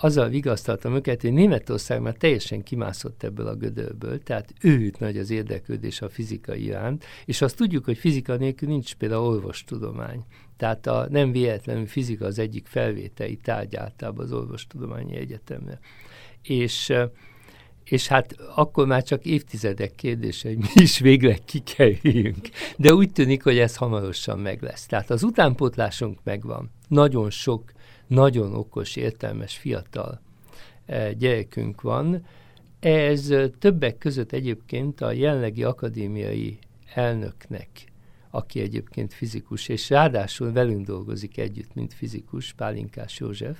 azzal vigasztaltam őket, hogy Németország már teljesen kimászott ebből a gödörből, tehát őt nagy az érdeklődés a fizika iránt, és azt tudjuk, hogy fizika nélkül nincs például orvostudomány. Tehát a nem véletlenül fizika az egyik felvételi tárgy általában az orvostudományi egyetemre. És és hát akkor már csak évtizedek kérdése, hogy mi is végre kikerüljünk. De úgy tűnik, hogy ez hamarosan meg lesz. Tehát az utánpótlásunk megvan. Nagyon sok nagyon okos, értelmes, fiatal gyerekünk van. Ez többek között egyébként a jelenlegi akadémiai elnöknek, aki egyébként fizikus, és ráadásul velünk dolgozik együtt, mint fizikus, Pálinkás József,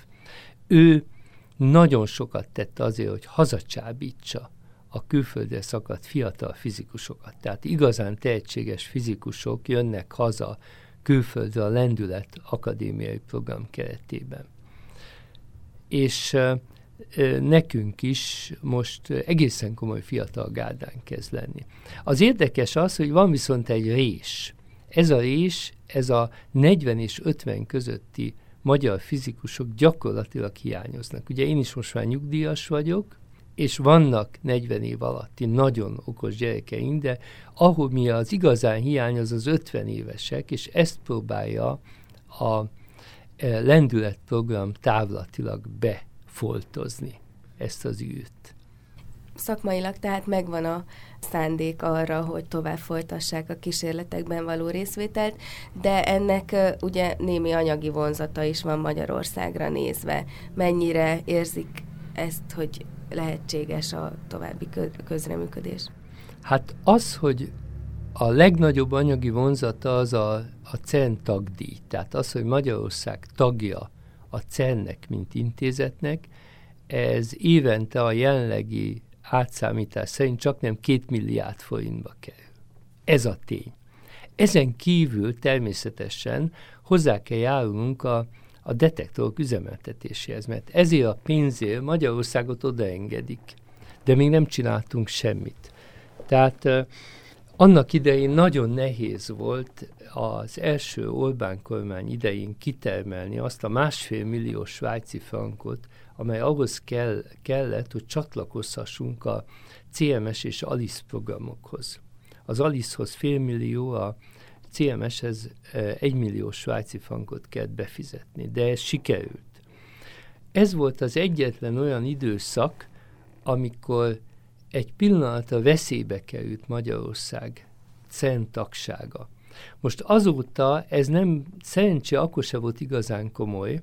ő nagyon sokat tett azért, hogy hazacsábítsa a külföldre szakadt fiatal fizikusokat. Tehát igazán tehetséges fizikusok jönnek haza külföldre a Lendület akadémiai program keretében. És nekünk is most egészen komoly fiatal gárdán kezd lenni. Az érdekes az, hogy van viszont egy rés. Ez a rés, ez a 40 és 50 közötti magyar fizikusok gyakorlatilag hiányoznak. Ugye én is most már nyugdíjas vagyok, és vannak 40 év alatti nagyon okos gyerekeink, de ahol mi az igazán hiány, az az 50 évesek, és ezt próbálja a e, lendületprogram távlatilag befoltozni, ezt az űrt. Szakmailag tehát megvan a szándék arra, hogy tovább folytassák a kísérletekben való részvételt, de ennek ugye némi anyagi vonzata is van Magyarországra nézve. Mennyire érzik ezt, hogy lehetséges a további közreműködés? Hát az, hogy a legnagyobb anyagi vonzata az a, a CERN tagdíj. Tehát az, hogy Magyarország tagja a CERN-nek, mint intézetnek, ez évente a jelenlegi átszámítás szerint csak nem két milliárd forintba kerül. Ez a tény. Ezen kívül természetesen hozzá kell járulnunk a, a detektorok üzemeltetéséhez, mert ezért a pénzért Magyarországot odaengedik, de még nem csináltunk semmit. Tehát annak idején nagyon nehéz volt az első Orbán kormány idején kitermelni azt a másfél millió svájci frankot, amely ahhoz kell, kellett, hogy csatlakozhassunk a CMS és ALIS programokhoz. Az ALIS-hoz félmillió, a CMS-hez egymillió svájci frankot kellett befizetni, de ez sikerült. Ez volt az egyetlen olyan időszak, amikor egy pillanatra veszélybe került Magyarország CEN tagsága. Most azóta ez nem, szerencsé akkor se volt igazán komoly,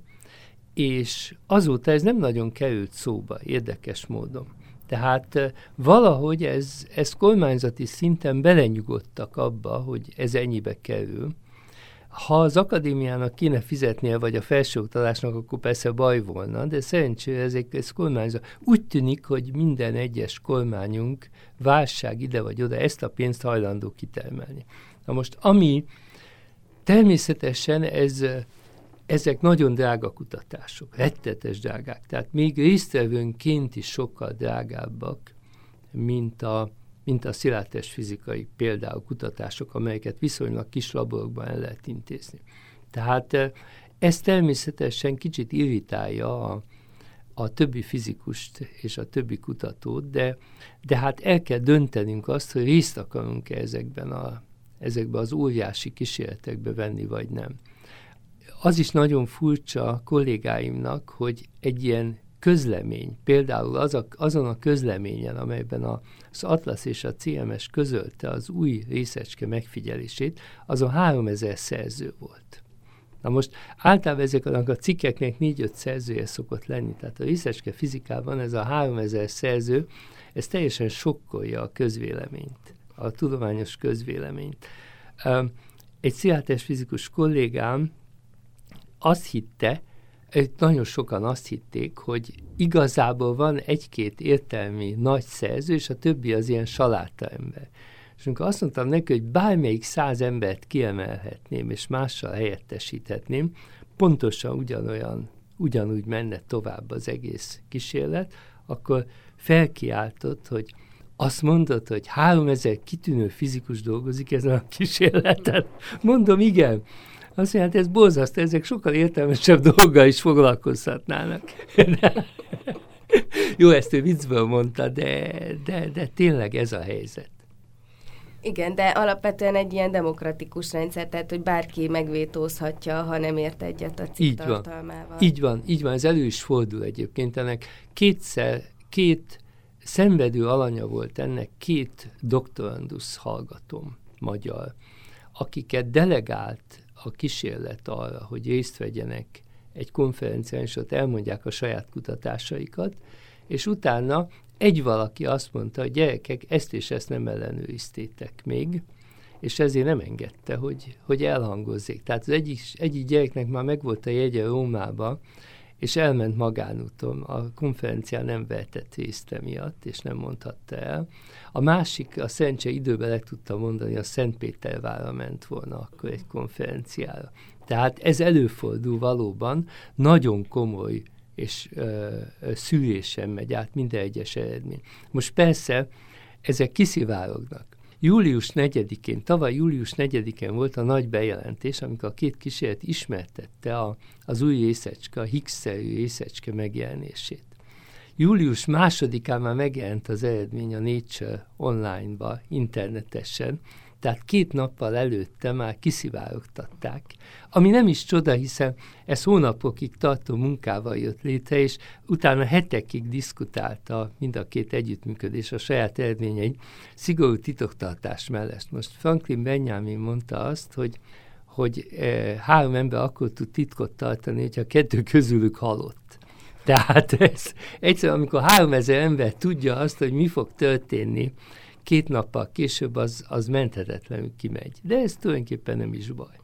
és azóta ez nem nagyon került szóba, érdekes módon. Tehát valahogy ez, ez kormányzati szinten belenyugodtak abba, hogy ez ennyibe kerül. Ha az akadémiának kéne fizetnie, vagy a felsőoktatásnak, akkor persze baj volna, de szerencsére ezek, ez kormányzat. Úgy tűnik, hogy minden egyes kormányunk válság ide vagy oda ezt a pénzt hajlandó kitermelni. Na most, ami természetesen ez ezek nagyon drága kutatások, rettetes drágák. Tehát még résztvevőnként is sokkal drágábbak, mint a, mint a szilárdtest fizikai például kutatások, amelyeket viszonylag kis laborokban el lehet intézni. Tehát eh, ez természetesen kicsit irritálja a, a többi fizikust és a többi kutatót, de, de hát el kell döntenünk azt, hogy részt akarunk-e ezekben, a, ezekben az óriási kísérletekbe venni, vagy nem az is nagyon furcsa kollégáimnak, hogy egy ilyen közlemény, például az a, azon a közleményen, amelyben a, az Atlas és a CMS közölte az új részecske megfigyelését, azon 3000 szerző volt. Na most általában ezeknek a cikkeknek 4-5 szerzője szokott lenni, tehát a részecske fizikában ez a 3000 szerző, ez teljesen sokkolja a közvéleményt, a tudományos közvéleményt. Egy szilárdtest fizikus kollégám azt hitte, nagyon sokan azt hitték, hogy igazából van egy-két értelmi nagy szerző, és a többi az ilyen saláta ember. És amikor azt mondtam neki, hogy bármelyik száz embert kiemelhetném, és mással helyettesíthetném, pontosan ugyanolyan, ugyanúgy menne tovább az egész kísérlet, akkor felkiáltott, hogy azt mondod, hogy 3000 kitűnő fizikus dolgozik ezen a kísérleten. Mondom, igen. Azt hát ez borzasztó, ezek sokkal értelmesebb dolggal is foglalkozhatnának. De, [laughs] jó, ezt ő viccből mondta, de, de, de tényleg ez a helyzet. Igen, de alapvetően egy ilyen demokratikus rendszer, tehát hogy bárki megvétózhatja, ha nem ért egyet a cikk így tartalmával. Van. Így van, így van, ez elő is fordul egyébként. Ennek kétszer, két szenvedő alanya volt ennek, két doktorandus hallgatom magyar, akiket delegált a kísérlet arra, hogy részt vegyenek egy konferencián, és ott elmondják a saját kutatásaikat, és utána egy valaki azt mondta, hogy gyerekek, ezt és ezt nem ellenőriztétek még, és ezért nem engedte, hogy, hogy elhangozzék. Tehát az egyik, egyik gyereknek már megvolt a jegye Rómába, és elment magánúton, a konferencián nem vehetett részt emiatt, és nem mondhatta el. A másik, a Szentse időben le tudta mondani, a Szentpétervára ment volna akkor egy konferenciára. Tehát ez előfordul valóban, nagyon komoly és ö, szűrésen megy át minden egyes eredmény. Most persze ezek kiszivárognak. Július 4-én, tavaly július 4-én volt a nagy bejelentés, amikor a két kísérlet ismertette a, az új részecske, a Higgs-szerű részecske megjelenését. Július másodikán már megjelent az eredmény a Nature online-ba, internetesen, tehát két nappal előtte már kiszivárogtatták, ami nem is csoda, hiszen ez hónapokig tartó munkával jött létre, és utána hetekig diszkutálta mind a két együttműködés a saját eredményeit szigorú titoktartás mellett. Most Franklin Benjamin mondta azt, hogy hogy e, három ember akkor tud titkot tartani, hogyha kettő közülük halott. Tehát ez egyszerűen, amikor három ezer ember tudja azt, hogy mi fog történni, két nappal később az, az menthetetlenül kimegy. De ez tulajdonképpen nem is baj.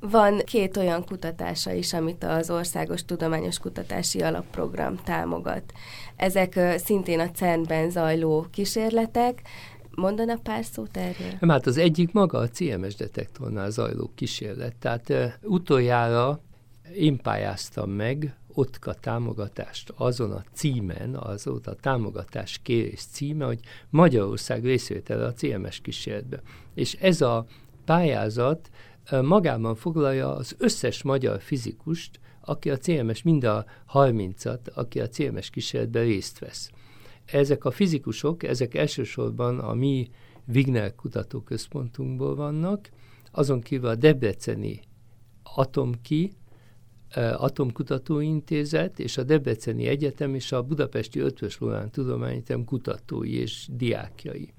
Van két olyan kutatása is, amit az Országos Tudományos Kutatási Alapprogram támogat. Ezek szintén a CERN-ben zajló kísérletek, Mondana pár szót erről? Nem, hát az egyik maga a CMS detektornál zajló kísérlet. Tehát uh, utoljára én pályáztam meg OTKA támogatást azon a címen, az ott a támogatás kérés címe, hogy Magyarország részvétele a CMS kísérletbe. És ez a pályázat magában foglalja az összes magyar fizikust, aki a CMS, mind a 30-at, aki a CMS kísérletben részt vesz. Ezek a fizikusok, ezek elsősorban a mi Wigner kutatóközpontunkból vannak, azon kívül a Debreceni Atomki, Atomkutatóintézet és a Debreceni Egyetem és a Budapesti Ötvös Lorán Tudományegyetem kutatói és diákjai.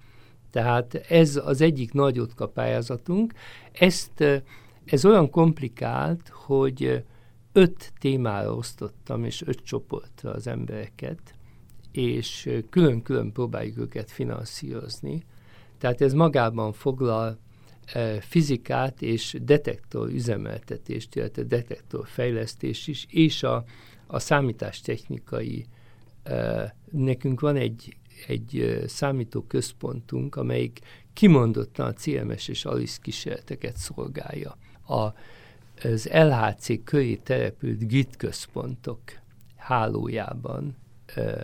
Tehát ez az egyik nagy otka pályázatunk. Ezt, ez olyan komplikált, hogy öt témára osztottam, és öt csoportra az embereket, és külön-külön próbáljuk őket finanszírozni. Tehát ez magában foglal fizikát és detektor üzemeltetést, illetve detektor fejlesztés is, és a, a számítástechnikai, nekünk van egy, egy számítóközpontunk, amelyik kimondottan a CMS és ALICE kísérleteket szolgálja. A, az LHC köré települt GIT központok hálójában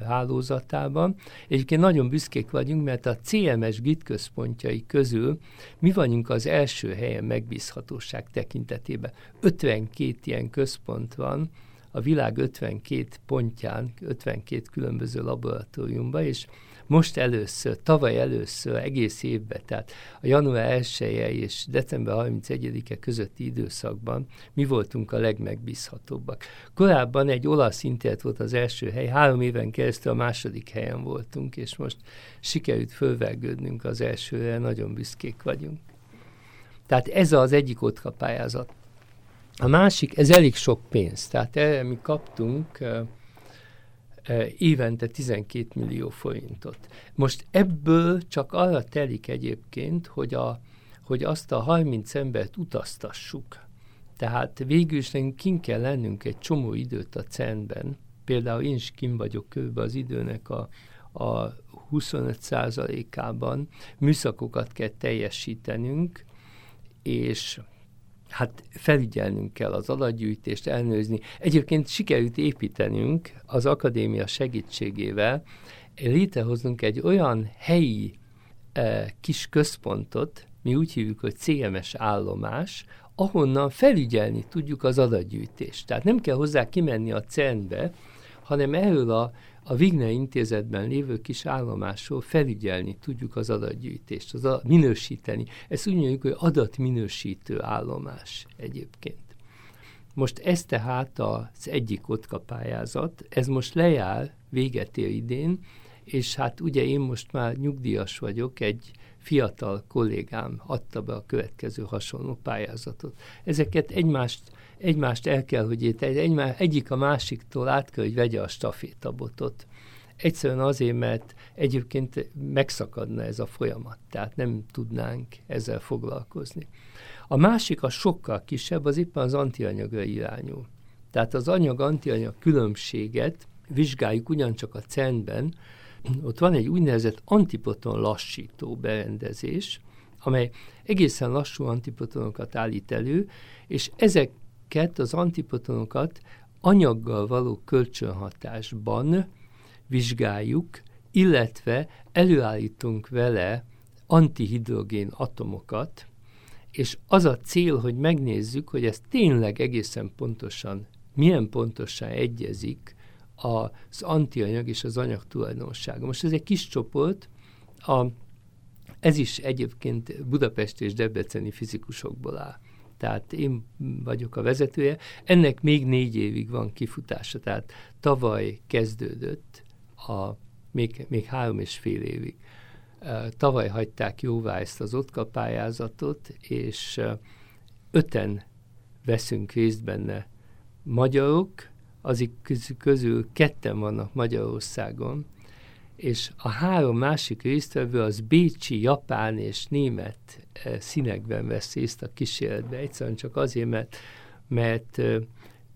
hálózatában. Egyébként nagyon büszkék vagyunk, mert a CMS GIT központjai közül mi vagyunk az első helyen megbízhatóság tekintetében. 52 ilyen központ van, a világ 52 pontján, 52 különböző laboratóriumban, és most először, tavaly először, egész évben, tehát a január 1 -e és december 31-e közötti időszakban mi voltunk a legmegbízhatóbbak. Korábban egy olasz internet volt az első hely, három éven keresztül a második helyen voltunk, és most sikerült fölvergődnünk az elsőre, nagyon büszkék vagyunk. Tehát ez az egyik otka pályázat. A másik, ez elég sok pénz, tehát erre mi kaptunk évente 12 millió forintot. Most ebből csak arra telik egyébként, hogy, a, hogy azt a 30 embert utaztassuk. Tehát végül is nekünk kin kell lennünk egy csomó időt a cen Például én is kim vagyok kőbe az időnek a, a 25%-ában. Műszakokat kell teljesítenünk, és hát felügyelnünk kell az adatgyűjtést, elnőzni. Egyébként sikerült építenünk az akadémia segítségével, létrehoznunk egy olyan helyi e, kis központot, mi úgy hívjuk, hogy CMS állomás, ahonnan felügyelni tudjuk az adatgyűjtést. Tehát nem kell hozzá kimenni a CERN-be, hanem erről a a Vigne intézetben lévő kis állomásról felügyelni tudjuk az adatgyűjtést, az a, minősíteni. Ezt úgy mondjuk, hogy adatminősítő állomás egyébként. Most ez tehát az egyik kotka pályázat, ez most lejár, véget ér idén, és hát ugye én most már nyugdíjas vagyok, egy fiatal kollégám adta be a következő hasonló pályázatot. Ezeket egymást egymást el kell, hogy egy, egymá, egyik a másiktól át kell, hogy vegye a stafétabotot. Egyszerűen azért, mert egyébként megszakadna ez a folyamat, tehát nem tudnánk ezzel foglalkozni. A másik, a sokkal kisebb, az éppen az antianyagra irányul. Tehát az anyag-antianyag különbséget vizsgáljuk ugyancsak a CEN-ben, ott van egy úgynevezett antipoton lassító berendezés, amely egészen lassú antipotonokat állít elő, és ezek ezeket az antipotonokat anyaggal való kölcsönhatásban vizsgáljuk, illetve előállítunk vele antihidrogén atomokat, és az a cél, hogy megnézzük, hogy ez tényleg egészen pontosan, milyen pontosan egyezik az antianyag és az anyag tulajdonsága. Most ez egy kis csoport, a, ez is egyébként Budapest és Debreceni fizikusokból áll tehát én vagyok a vezetője. Ennek még négy évig van kifutása, tehát tavaly kezdődött, a, még, még három és fél évig. Tavaly hagyták jóvá ezt az OTKA pályázatot, és öten veszünk részt benne magyarok, azik közül ketten vannak Magyarországon, és a három másik résztvevő az bécsi, japán és német eh, színekben vesz részt a kísérletbe, egyszerűen csak azért, mert, mert eh,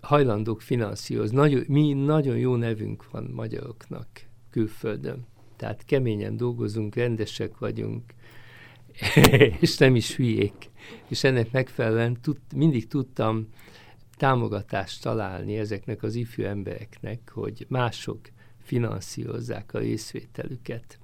hajlandók finanszírozni. Nagyon, mi nagyon jó nevünk van magyaroknak külföldön. Tehát keményen dolgozunk, rendesek vagyunk, [laughs] és nem is hülyék. És ennek megfelelően tud, mindig tudtam támogatást találni ezeknek az ifjú embereknek, hogy mások finanszírozzák a részvételüket.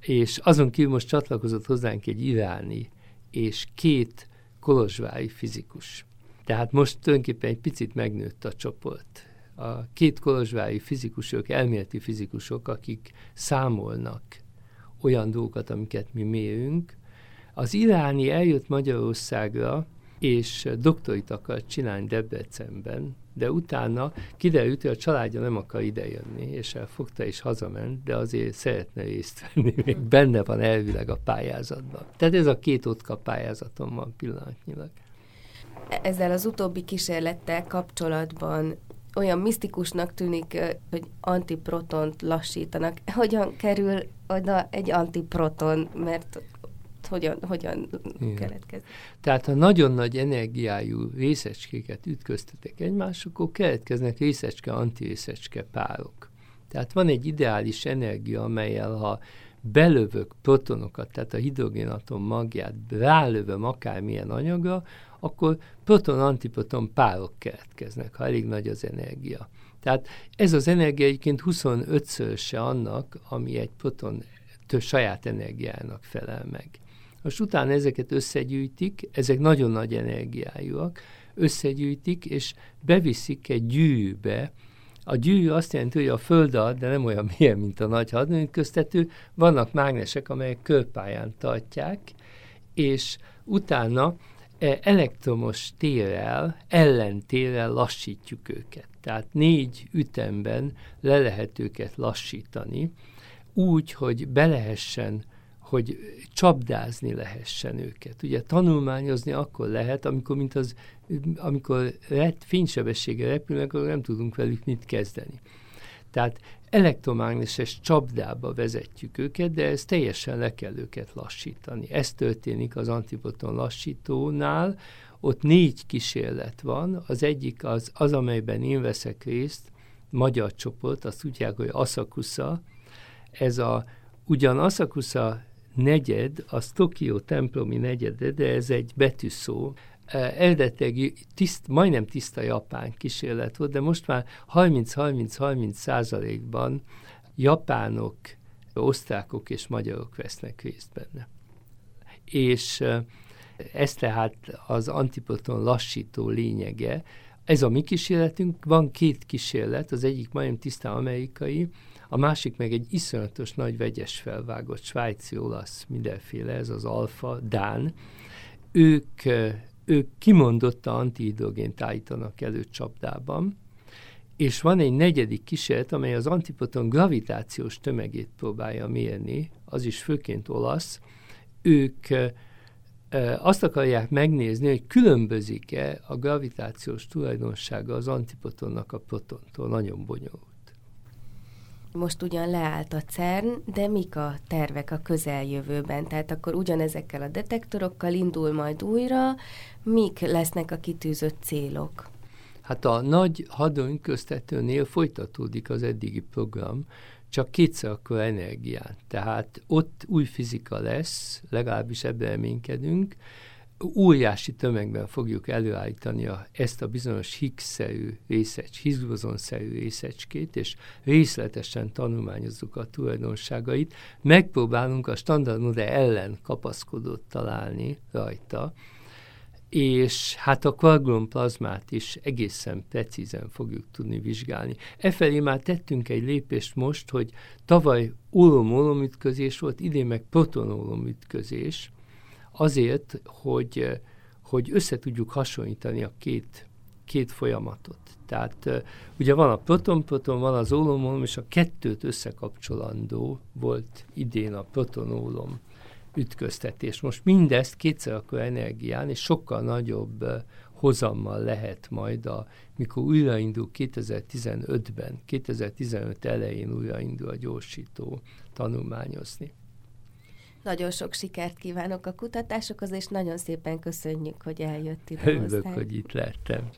És azon kívül most csatlakozott hozzánk egy iráni és két kolozsvári fizikus. Tehát most tulajdonképpen egy picit megnőtt a csoport. A két kolozsvári fizikusok, elméleti fizikusok, akik számolnak olyan dolgokat, amiket mi mérünk. Az iráni eljött Magyarországra, és doktorit akart csinálni Debrecenben, de utána kiderült, hogy a családja nem akar idejönni, és elfogta és hazament, de azért szeretne részt venni, még benne van elvileg a pályázatban. Tehát ez a két otka pályázatom van pillanatnyilag. Ezzel az utóbbi kísérlettel kapcsolatban olyan misztikusnak tűnik, hogy antiprotont lassítanak. Hogyan kerül oda egy antiproton, mert hogyan, hogyan keletkezik? Tehát ha nagyon nagy energiájú részecskéket ütköztetek egymás, akkor keletkeznek részecske-antirészecske párok. Tehát van egy ideális energia, amelyel ha belövök protonokat, tehát a hidrogénatom magját rálövöm akármilyen anyagra, akkor proton-antiproton párok keletkeznek, ha elég nagy az energia. Tehát ez az energia egyébként 25-szöröse annak, ami egy proton saját energiának felel meg. Most utána ezeket összegyűjtik, ezek nagyon nagy energiájúak, összegyűjtik, és beviszik egy gyűrűbe, a gyűrű azt jelenti, hogy a föld ad, de nem olyan milyen, mint a nagy hadműködtető, vannak mágnesek, amelyek körpályán tartják, és utána e, elektromos térrel, ellentérrel lassítjuk őket. Tehát négy ütemben le lehet őket lassítani, úgy, hogy be lehessen hogy csapdázni lehessen őket. Ugye tanulmányozni akkor lehet, amikor, mint az, amikor fénysebessége repülnek, akkor nem tudunk velük mit kezdeni. Tehát elektromágneses csapdába vezetjük őket, de ez teljesen le kell őket lassítani. Ez történik az antipoton lassítónál, ott négy kísérlet van, az egyik az, az amelyben én veszek részt, magyar csoport, azt tudják, hogy Asakusa, ez a, ugyan Asakusa negyed, az Tokió templomi negyede, de ez egy betűszó. Eredetileg tiszt, majdnem tiszta japán kísérlet volt, de most már 30-30-30 százalékban japánok, osztrákok és magyarok vesznek részt benne. És ez tehát az antiproton lassító lényege. Ez a mi kísérletünk, van két kísérlet, az egyik majdnem tisztán amerikai, a másik meg egy iszonyatos nagy vegyes felvágott svájci, olasz, mindenféle, ez az alfa, Dán. Ők, ők kimondotta antihidrogént állítanak elő csapdában, és van egy negyedik kísérlet, amely az antipoton gravitációs tömegét próbálja mérni, az is főként olasz. Ők azt akarják megnézni, hogy különbözik-e a gravitációs tulajdonsága az antipotonnak a protontól. Nagyon bonyolult. Most ugyan leállt a CERN, de mik a tervek a közeljövőben? Tehát akkor ugyanezekkel a detektorokkal indul majd újra, mik lesznek a kitűzött célok? Hát a nagy hadönköztetőnél folytatódik az eddigi program, csak kétszer akkor energián. Tehát ott új fizika lesz, legalábbis ebben reménykedünk, óriási tömegben fogjuk előállítani a, ezt a bizonyos Higgs-szerű részecs, Higgs-bozonszerű részecskét, és részletesen tanulmányozzuk a tulajdonságait. Megpróbálunk a standard modell ellen kapaszkodót találni rajta, és hát a kvargulon plazmát is egészen precízen fogjuk tudni vizsgálni. Efelé már tettünk egy lépést most, hogy tavaly ólom-ólom ütközés volt, idén meg proton-ólom ütközés, azért, hogy, hogy össze tudjuk hasonlítani a két, két folyamatot. Tehát ugye van a proton-proton, van az ólom és a kettőt összekapcsolandó volt idén a proton-ólom ütköztetés. Most mindezt kétszer akkor energián, és sokkal nagyobb hozammal lehet majd, a, mikor újraindul 2015-ben, 2015 elején újraindul a gyorsító tanulmányozni. Nagyon sok sikert kívánok a kutatásokhoz, és nagyon szépen köszönjük, hogy eljött ide Örülök, hozzánk. hogy itt lettem.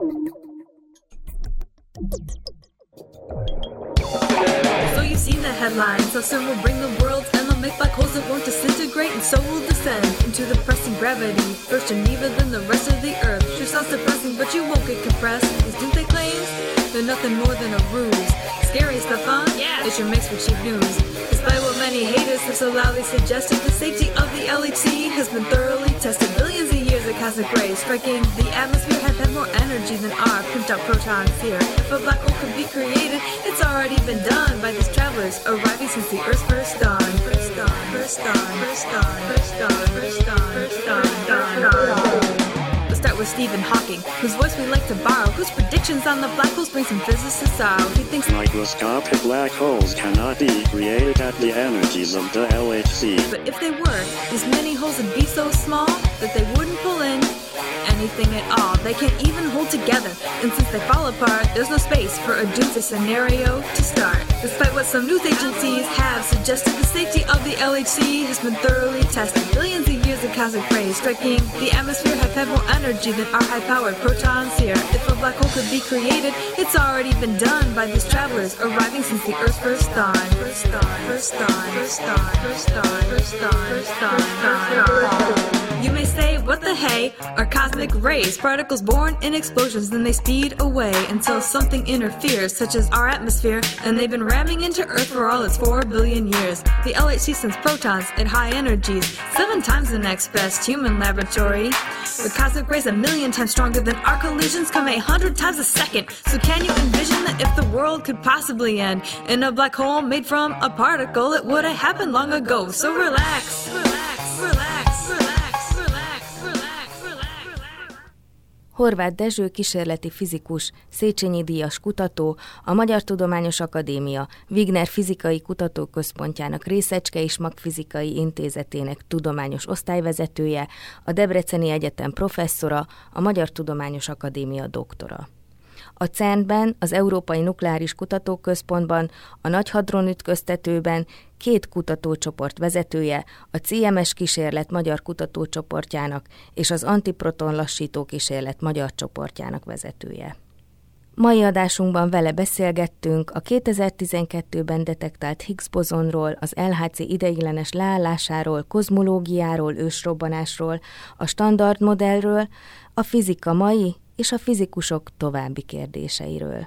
Thank you. Headlines. So soon we'll bring the world, and They'll make black holes that won't disintegrate, and so we'll descend into the pressing gravity. First Geneva, then the rest of the earth. Sure sounds depressing, but you won't get compressed. These doomsday claims, they're nothing more than a ruse. Scary stuff, huh? Yeah. It's your mix with cheap news. Despite many haters have so loudly suggested, the safety of the LHC has been thoroughly tested. Billions of years of cosmic rays striking the atmosphere have had more energy than our pimped out protons here. If a black hole could be created, it's already been done by these travelers arriving since the Earth's first dawn. First dawn, first dawn, first dawn, first dawn, first dawn, first dawn, dawn, dawn. Let's start with Stephen Hawking, whose voice we like to borrow, whose predictions on the black holes bring some physicists sorrow. He thinks Microscopic black holes cannot be created at the energies of the LHC. But if they were, these many holes would be so small that they wouldn't pull in anything at all. They can't even hold together. And since they fall apart, there's no space for a doomsday scenario to start. Despite what some news agencies have suggested, the safety of the LHC has been thoroughly tested. Billions of years of cosmic rays striking the atmosphere have had more energy than our high-powered protons here. If a black hole could be created, it's already been done by these travelers arriving since the Earth's first dawn. First dawn, first dawn, first dawn, first dawn, first dawn, first dawn, first dawn. You may say, what the hey Our cosmic rays? Particles born in explosions, then they speed away until something interferes, such as our atmosphere, and they've been ramming into Earth for all its 4 billion years. The LHC sends protons at high energies, seven times the next best human laboratory. With cosmic rays a million times stronger than our collisions come a hundred times a second. So can you envision that if the world could possibly end in a black hole made from a particle, it would have happened long ago. So relax, relax, relax, Horváth Dezső kísérleti fizikus, Széchenyi díjas kutató, a Magyar Tudományos Akadémia Wigner Fizikai Kutatóközpontjának Részecske és Magfizikai Intézetének tudományos osztályvezetője, a Debreceni Egyetem professzora, a Magyar Tudományos Akadémia doktora. A CERN-ben, az Európai Nukleáris Kutatóközpontban, a Nagy Hadron Ütköztetőben két kutatócsoport vezetője, a CMS kísérlet magyar kutatócsoportjának és az Antiproton lassító kísérlet magyar csoportjának vezetője. Mai adásunkban vele beszélgettünk a 2012-ben detektált Higgs bozonról, az LHC ideiglenes leállásáról, kozmológiáról, ősrobbanásról, a standard modellről, a fizika mai és a fizikusok további kérdéseiről.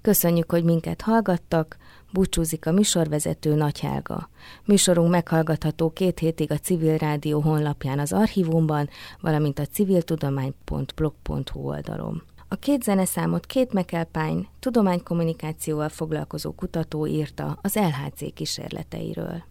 Köszönjük, hogy minket hallgattak, búcsúzik a műsorvezető Nagy Helga. Műsorunk meghallgatható két hétig a Civil Rádió honlapján az archívumban, valamint a civiltudomány.blog.hu oldalon. A két zeneszámot két McAlpine tudománykommunikációval foglalkozó kutató írta az LHC kísérleteiről.